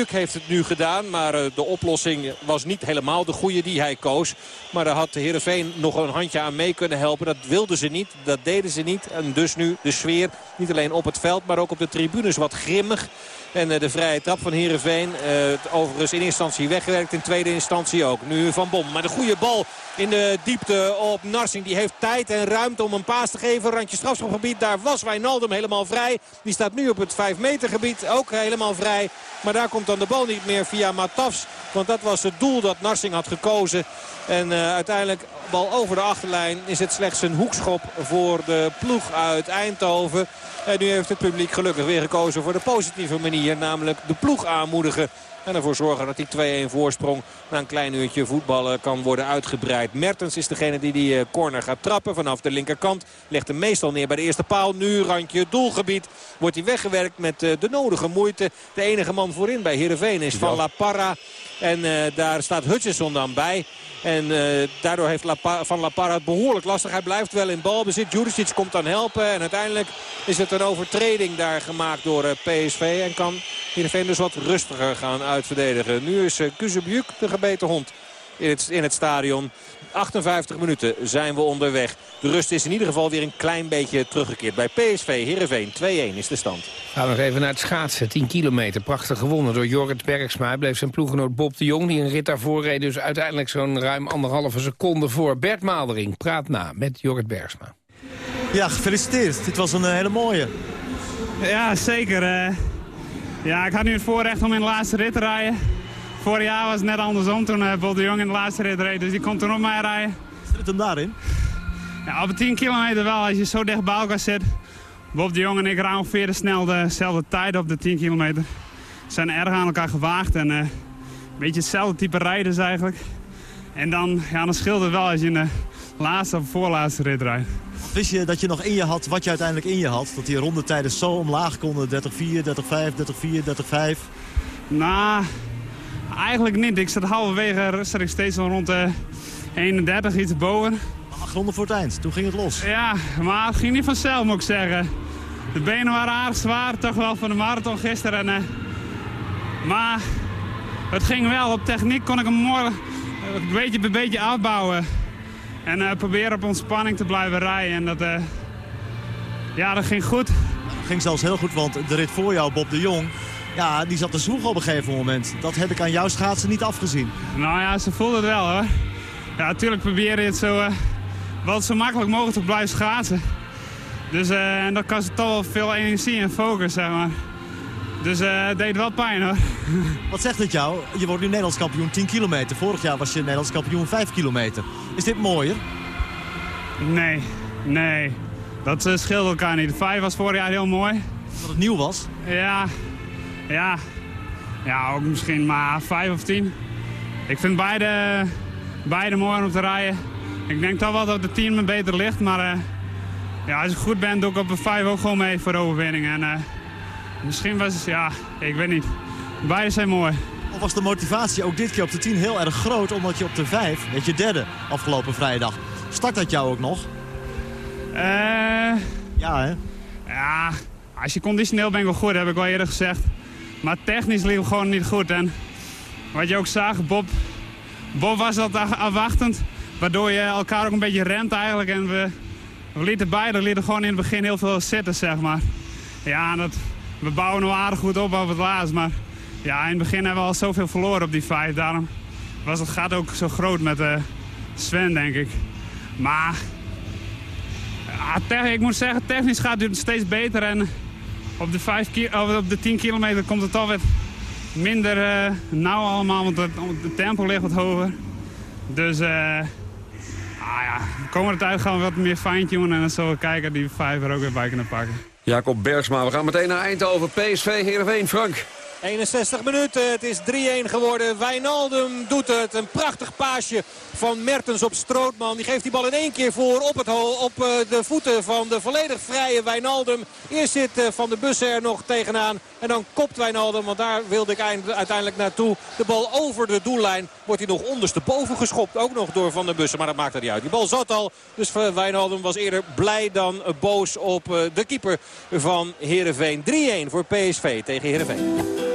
heeft het nu gedaan. Maar de oplossing was niet helemaal de goede die hij koos. Maar daar had Heerenveen nog een handje aan mee kunnen helpen. Dat wilden ze niet. Dat deden ze niet. En dus nu de sfeer. Niet alleen op het veld, maar ook op de tribunes wat grimmig. En uh, de vrije trap van Heerenveen. Uh, overigens in eerste instantie weggewerkt. In tweede instantie ook. Nu Van Bom. Maar de goede bal in de diepte op Narsing. Die heeft tijd en ruimte om een paas te geven. Randje strafschopgebied. Daar was Wijnaldum helemaal vrij. Die staat nu op het 5 meter gebied. Ook helemaal vrij. Maar daar komt dan de bal niet meer via Matafs. Want dat was het doel dat Narsing had gekozen. En uh, uiteindelijk bal over de achterlijn is het slechts een hoekschop voor de ploeg uit Eindhoven. En nu heeft het publiek gelukkig weer gekozen voor de positieve manier. Namelijk de ploeg aanmoedigen. En ervoor zorgen dat die 2-1 voorsprong na een klein uurtje voetballen kan worden uitgebreid. Mertens is degene die die corner gaat trappen vanaf de linkerkant. Legt hem meestal neer bij de eerste paal. Nu randje doelgebied. Wordt hij weggewerkt met de nodige moeite. De enige man voorin bij Heerenveen is Van La Parra. En uh, daar staat Hutchison dan bij. En uh, daardoor heeft La Van La Parra het behoorlijk lastig. Hij blijft wel in balbezit. Juricic komt dan helpen. En uiteindelijk is het een overtreding daar gemaakt door uh, PSV. En kan Heerenveen dus wat rustiger gaan uitverdedigen. Nu is uh, Kuzubjuk de gebeten hond in het, in het stadion. 58 minuten zijn we onderweg. De rust is in ieder geval weer een klein beetje teruggekeerd. Bij PSV Heerenveen 2-1 is de stand. Gaan we nog even naar het schaatsen. 10 kilometer. Prachtig gewonnen door Jorrit Bergsma. Hij bleef zijn ploeggenoot Bob de Jong, die een rit daarvoor reed... dus uiteindelijk zo'n ruim anderhalve seconde voor. Bert Maldering praat na met Jorrit Bergsma. Ja, gefeliciteerd. Dit was een uh, hele mooie. Ja, zeker. Uh, ja, ik had nu het voorrecht om in de laatste rit te rijden. Vorig jaar was het net andersom toen uh, Bob de Jong in de laatste rit reed. Dus die kon toen op mij rijden. Zit hem daarin? Ja, op 10 kilometer wel. Als je zo dicht bij elkaar zit. Bob de Jong en ik rijden ongeveer snel dezelfde tijd op de 10 kilometer. We zijn erg aan elkaar gewaagd. En uh, een beetje hetzelfde type rijders eigenlijk. En dan, ja, dan scheelt het wel als je in de laatste of voorlaatste rit rijdt. Wist je dat je nog in je had wat je uiteindelijk in je had? Dat die rondetijden zo omlaag konden, 30-4, 30-5, 30-4, 30-5? Nou, eigenlijk niet. Ik zat halverwege ik steeds al rond de 31, iets boven. Acht ronden voor het eind, toen ging het los. Ja, maar het ging niet vanzelf moet ik zeggen. De benen waren aardig zwaar, toch wel van de marathon gisteren. En, uh, maar het ging wel. Op techniek kon ik hem mooi een beetje bij beetje afbouwen. En uh, proberen op ontspanning te blijven rijden. En dat, uh, ja, dat ging goed. Dat ging zelfs heel goed, want de rit voor jou, Bob de Jong... Ja, die zat te zwoegen op een gegeven moment. Dat heb ik aan jouw schaatsen niet afgezien. Nou ja, ze voelde het wel hoor. Ja, natuurlijk probeer je het zo, uh, wel zo makkelijk mogelijk te blijven schaatsen. Dus en dat kost toch wel veel energie en focus, zeg maar. Dus uh, het deed wel pijn hoor. [laughs] Wat zegt het jou? Je wordt nu Nederlands kampioen 10 kilometer. Vorig jaar was je Nederlands kampioen 5 kilometer. Is dit mooier? Nee, nee. Dat uh, scheelt elkaar niet. De 5 was vorig jaar heel mooi. Dat het nieuw was? Ja, ja. Ja, ook misschien maar 5 of 10. Ik vind beide, beide mooi om te rijden. Ik denk toch wel dat de 10 me beter ligt, maar uh, ja, als ik goed ben doe ik op de 5 ook gewoon mee voor de overwinning. En, Misschien was het, ja, ik weet niet. Beide zijn mooi. Of was de motivatie ook dit keer op de 10 heel erg groot... omdat je op de 5, weet je derde afgelopen vrijdag... Start dat jou ook nog? Eh... ja, hè? Ja, als je conditioneel bent wel goed, heb ik wel eerder gezegd. Maar technisch liep het gewoon niet goed. En wat je ook zag, Bob, Bob was dat afwachtend. Waardoor je elkaar ook een beetje remt eigenlijk. En we, we lieten beide lieten gewoon in het begin heel veel zitten, zeg maar. Ja, dat, we bouwen nog aardig goed op over het laatst. Maar ja, in het begin hebben we al zoveel verloren op die vijf. Daarom was het gat ook zo groot met uh, Sven, denk ik. Maar ja, ik moet zeggen, technisch gaat het steeds beter. En op de, 5 op de 10 kilometer komt het alweer minder uh, nauw allemaal. Want de tempo ligt wat hoger. Dus uh, ah ja, de komende tijd gaan we wat meer fine-tunen. En dan zullen we kijken die vijf er ook weer bij kunnen pakken. Jacob Bergsma, we gaan meteen naar Eindhoven. PSV, Heerenveen, Frank. 61 minuten, het is 3-1 geworden. Wijnaldum doet het. Een prachtig paasje van Mertens op Strootman. Die geeft die bal in één keer voor op, het, op eh, de voeten van de volledig vrije Wijnaldum. Eerst zit eh, Van de Bussen er nog tegenaan. En dan kopt Wijnaldum, want daar wilde ik uiteindelijk naartoe. De bal over de doellijn wordt hij nog ondersteboven geschopt. Ook nog door Van der Bussen, maar dat maakt er niet uit. Die bal zat al, dus Wijnaldum was eerder blij dan boos op eh, de keeper van Heerenveen. 3-1 voor PSV tegen Heerenveen.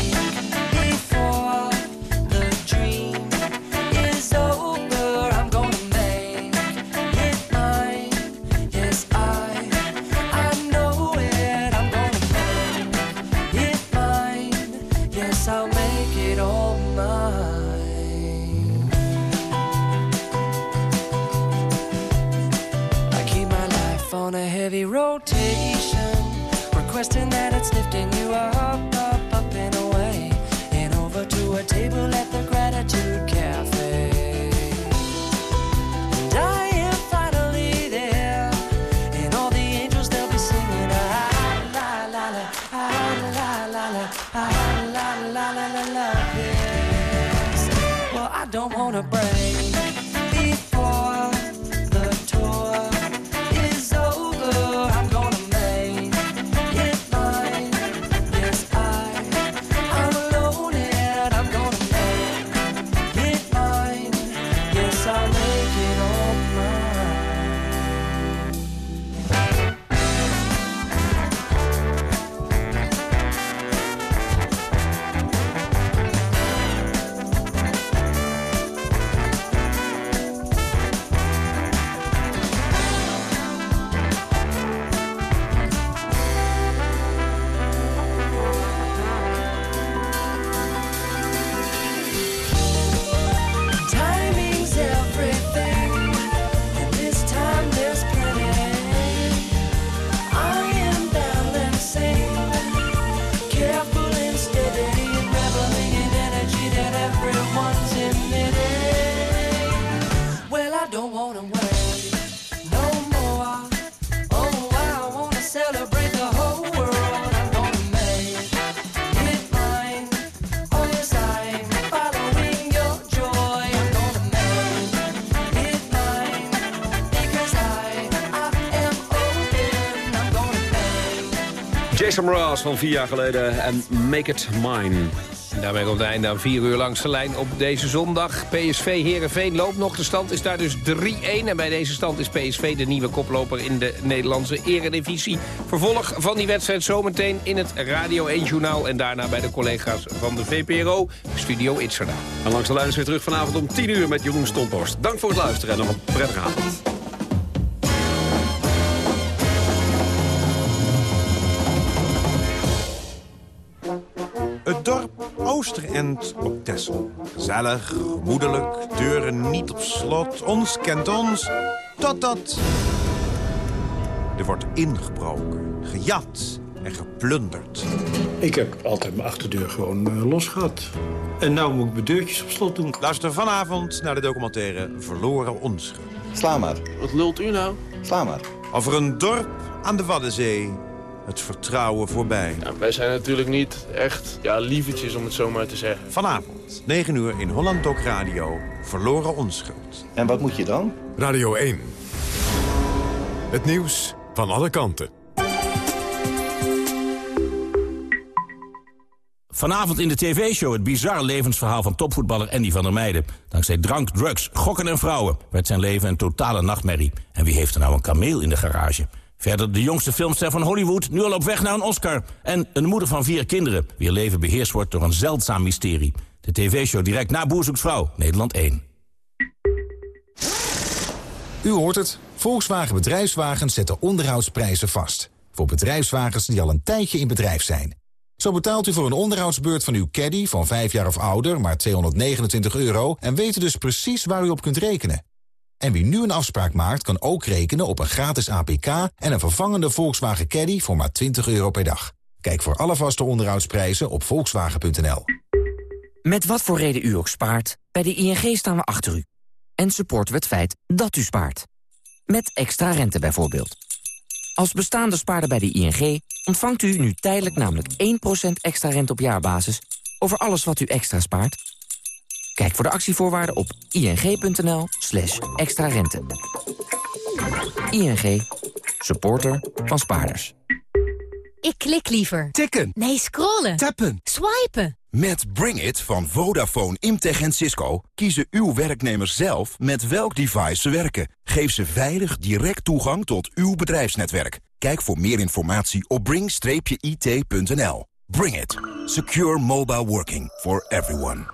heavy rotation Requesting that it's lifting you up, van vier jaar geleden en Make It Mine. Daarmee komt het einde aan vier uur langs de lijn op deze zondag. PSV Herenveen loopt nog. De stand is daar dus 3-1. En bij deze stand is PSV de nieuwe koploper in de Nederlandse eredivisie. Vervolg van die wedstrijd zometeen in het Radio 1-journaal... en daarna bij de collega's van de VPRO, Studio Itzerda. En langs de lijn is weer terug vanavond om 10 uur met Jeroen Stomphorst. Dank voor het luisteren en nog een prettige avond. Oosterend op Texel. Gezellig, gemoedelijk, deuren niet op slot. Ons kent ons, totdat... Er wordt ingebroken, gejat en geplunderd. Ik heb altijd mijn achterdeur gewoon eh, los gehad. En nou moet ik mijn deurtjes op slot doen. Luister vanavond naar de documentaire Verloren Onschuld. Sla maar. Wat lult u nou? Sla maar. Over een dorp aan de Waddenzee. Het vertrouwen voorbij. Wij zijn natuurlijk niet echt ja, lievertjes, om het zo maar te zeggen. Vanavond, 9 uur in Holland Doc Radio. Verloren Onschuld. En wat moet je dan? Radio 1. Het nieuws van alle kanten. Vanavond in de tv-show het bizarre levensverhaal van topvoetballer Andy van der Meijden. Dankzij drank, drugs, gokken en vrouwen werd zijn leven een totale nachtmerrie. En wie heeft er nou een kameel in de garage? Verder de jongste filmster van Hollywood, nu al op weg naar een Oscar. En een moeder van vier kinderen, wier leven beheerst wordt door een zeldzaam mysterie. De tv-show direct na Boer zoekt vrouw, Nederland 1. U hoort het. Volkswagen Bedrijfswagens zetten onderhoudsprijzen vast. Voor bedrijfswagens die al een tijdje in bedrijf zijn. Zo betaalt u voor een onderhoudsbeurt van uw caddy van 5 jaar of ouder maar 229 euro... en weet dus precies waar u op kunt rekenen. En wie nu een afspraak maakt, kan ook rekenen op een gratis APK... en een vervangende Volkswagen Caddy voor maar 20 euro per dag. Kijk voor alle vaste onderhoudsprijzen op volkswagen.nl. Met wat voor reden u ook spaart, bij de ING staan we achter u. En supporten we het feit dat u spaart. Met extra rente bijvoorbeeld. Als bestaande spaarder bij de ING ontvangt u nu tijdelijk namelijk 1% extra rente op jaarbasis... over alles wat u extra spaart. Kijk voor de actievoorwaarden op ing.nl slash extra rente. ING, supporter van spaarders. Ik klik liever. Tikken. Nee, scrollen. Tappen. Swipen. Met Bring It van Vodafone, Imtech en Cisco kiezen uw werknemers zelf met welk device ze werken. Geef ze veilig direct toegang tot uw bedrijfsnetwerk. Kijk voor meer informatie op bring-it.nl. Bring It. Secure mobile working for everyone.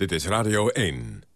Dit is Radio 1.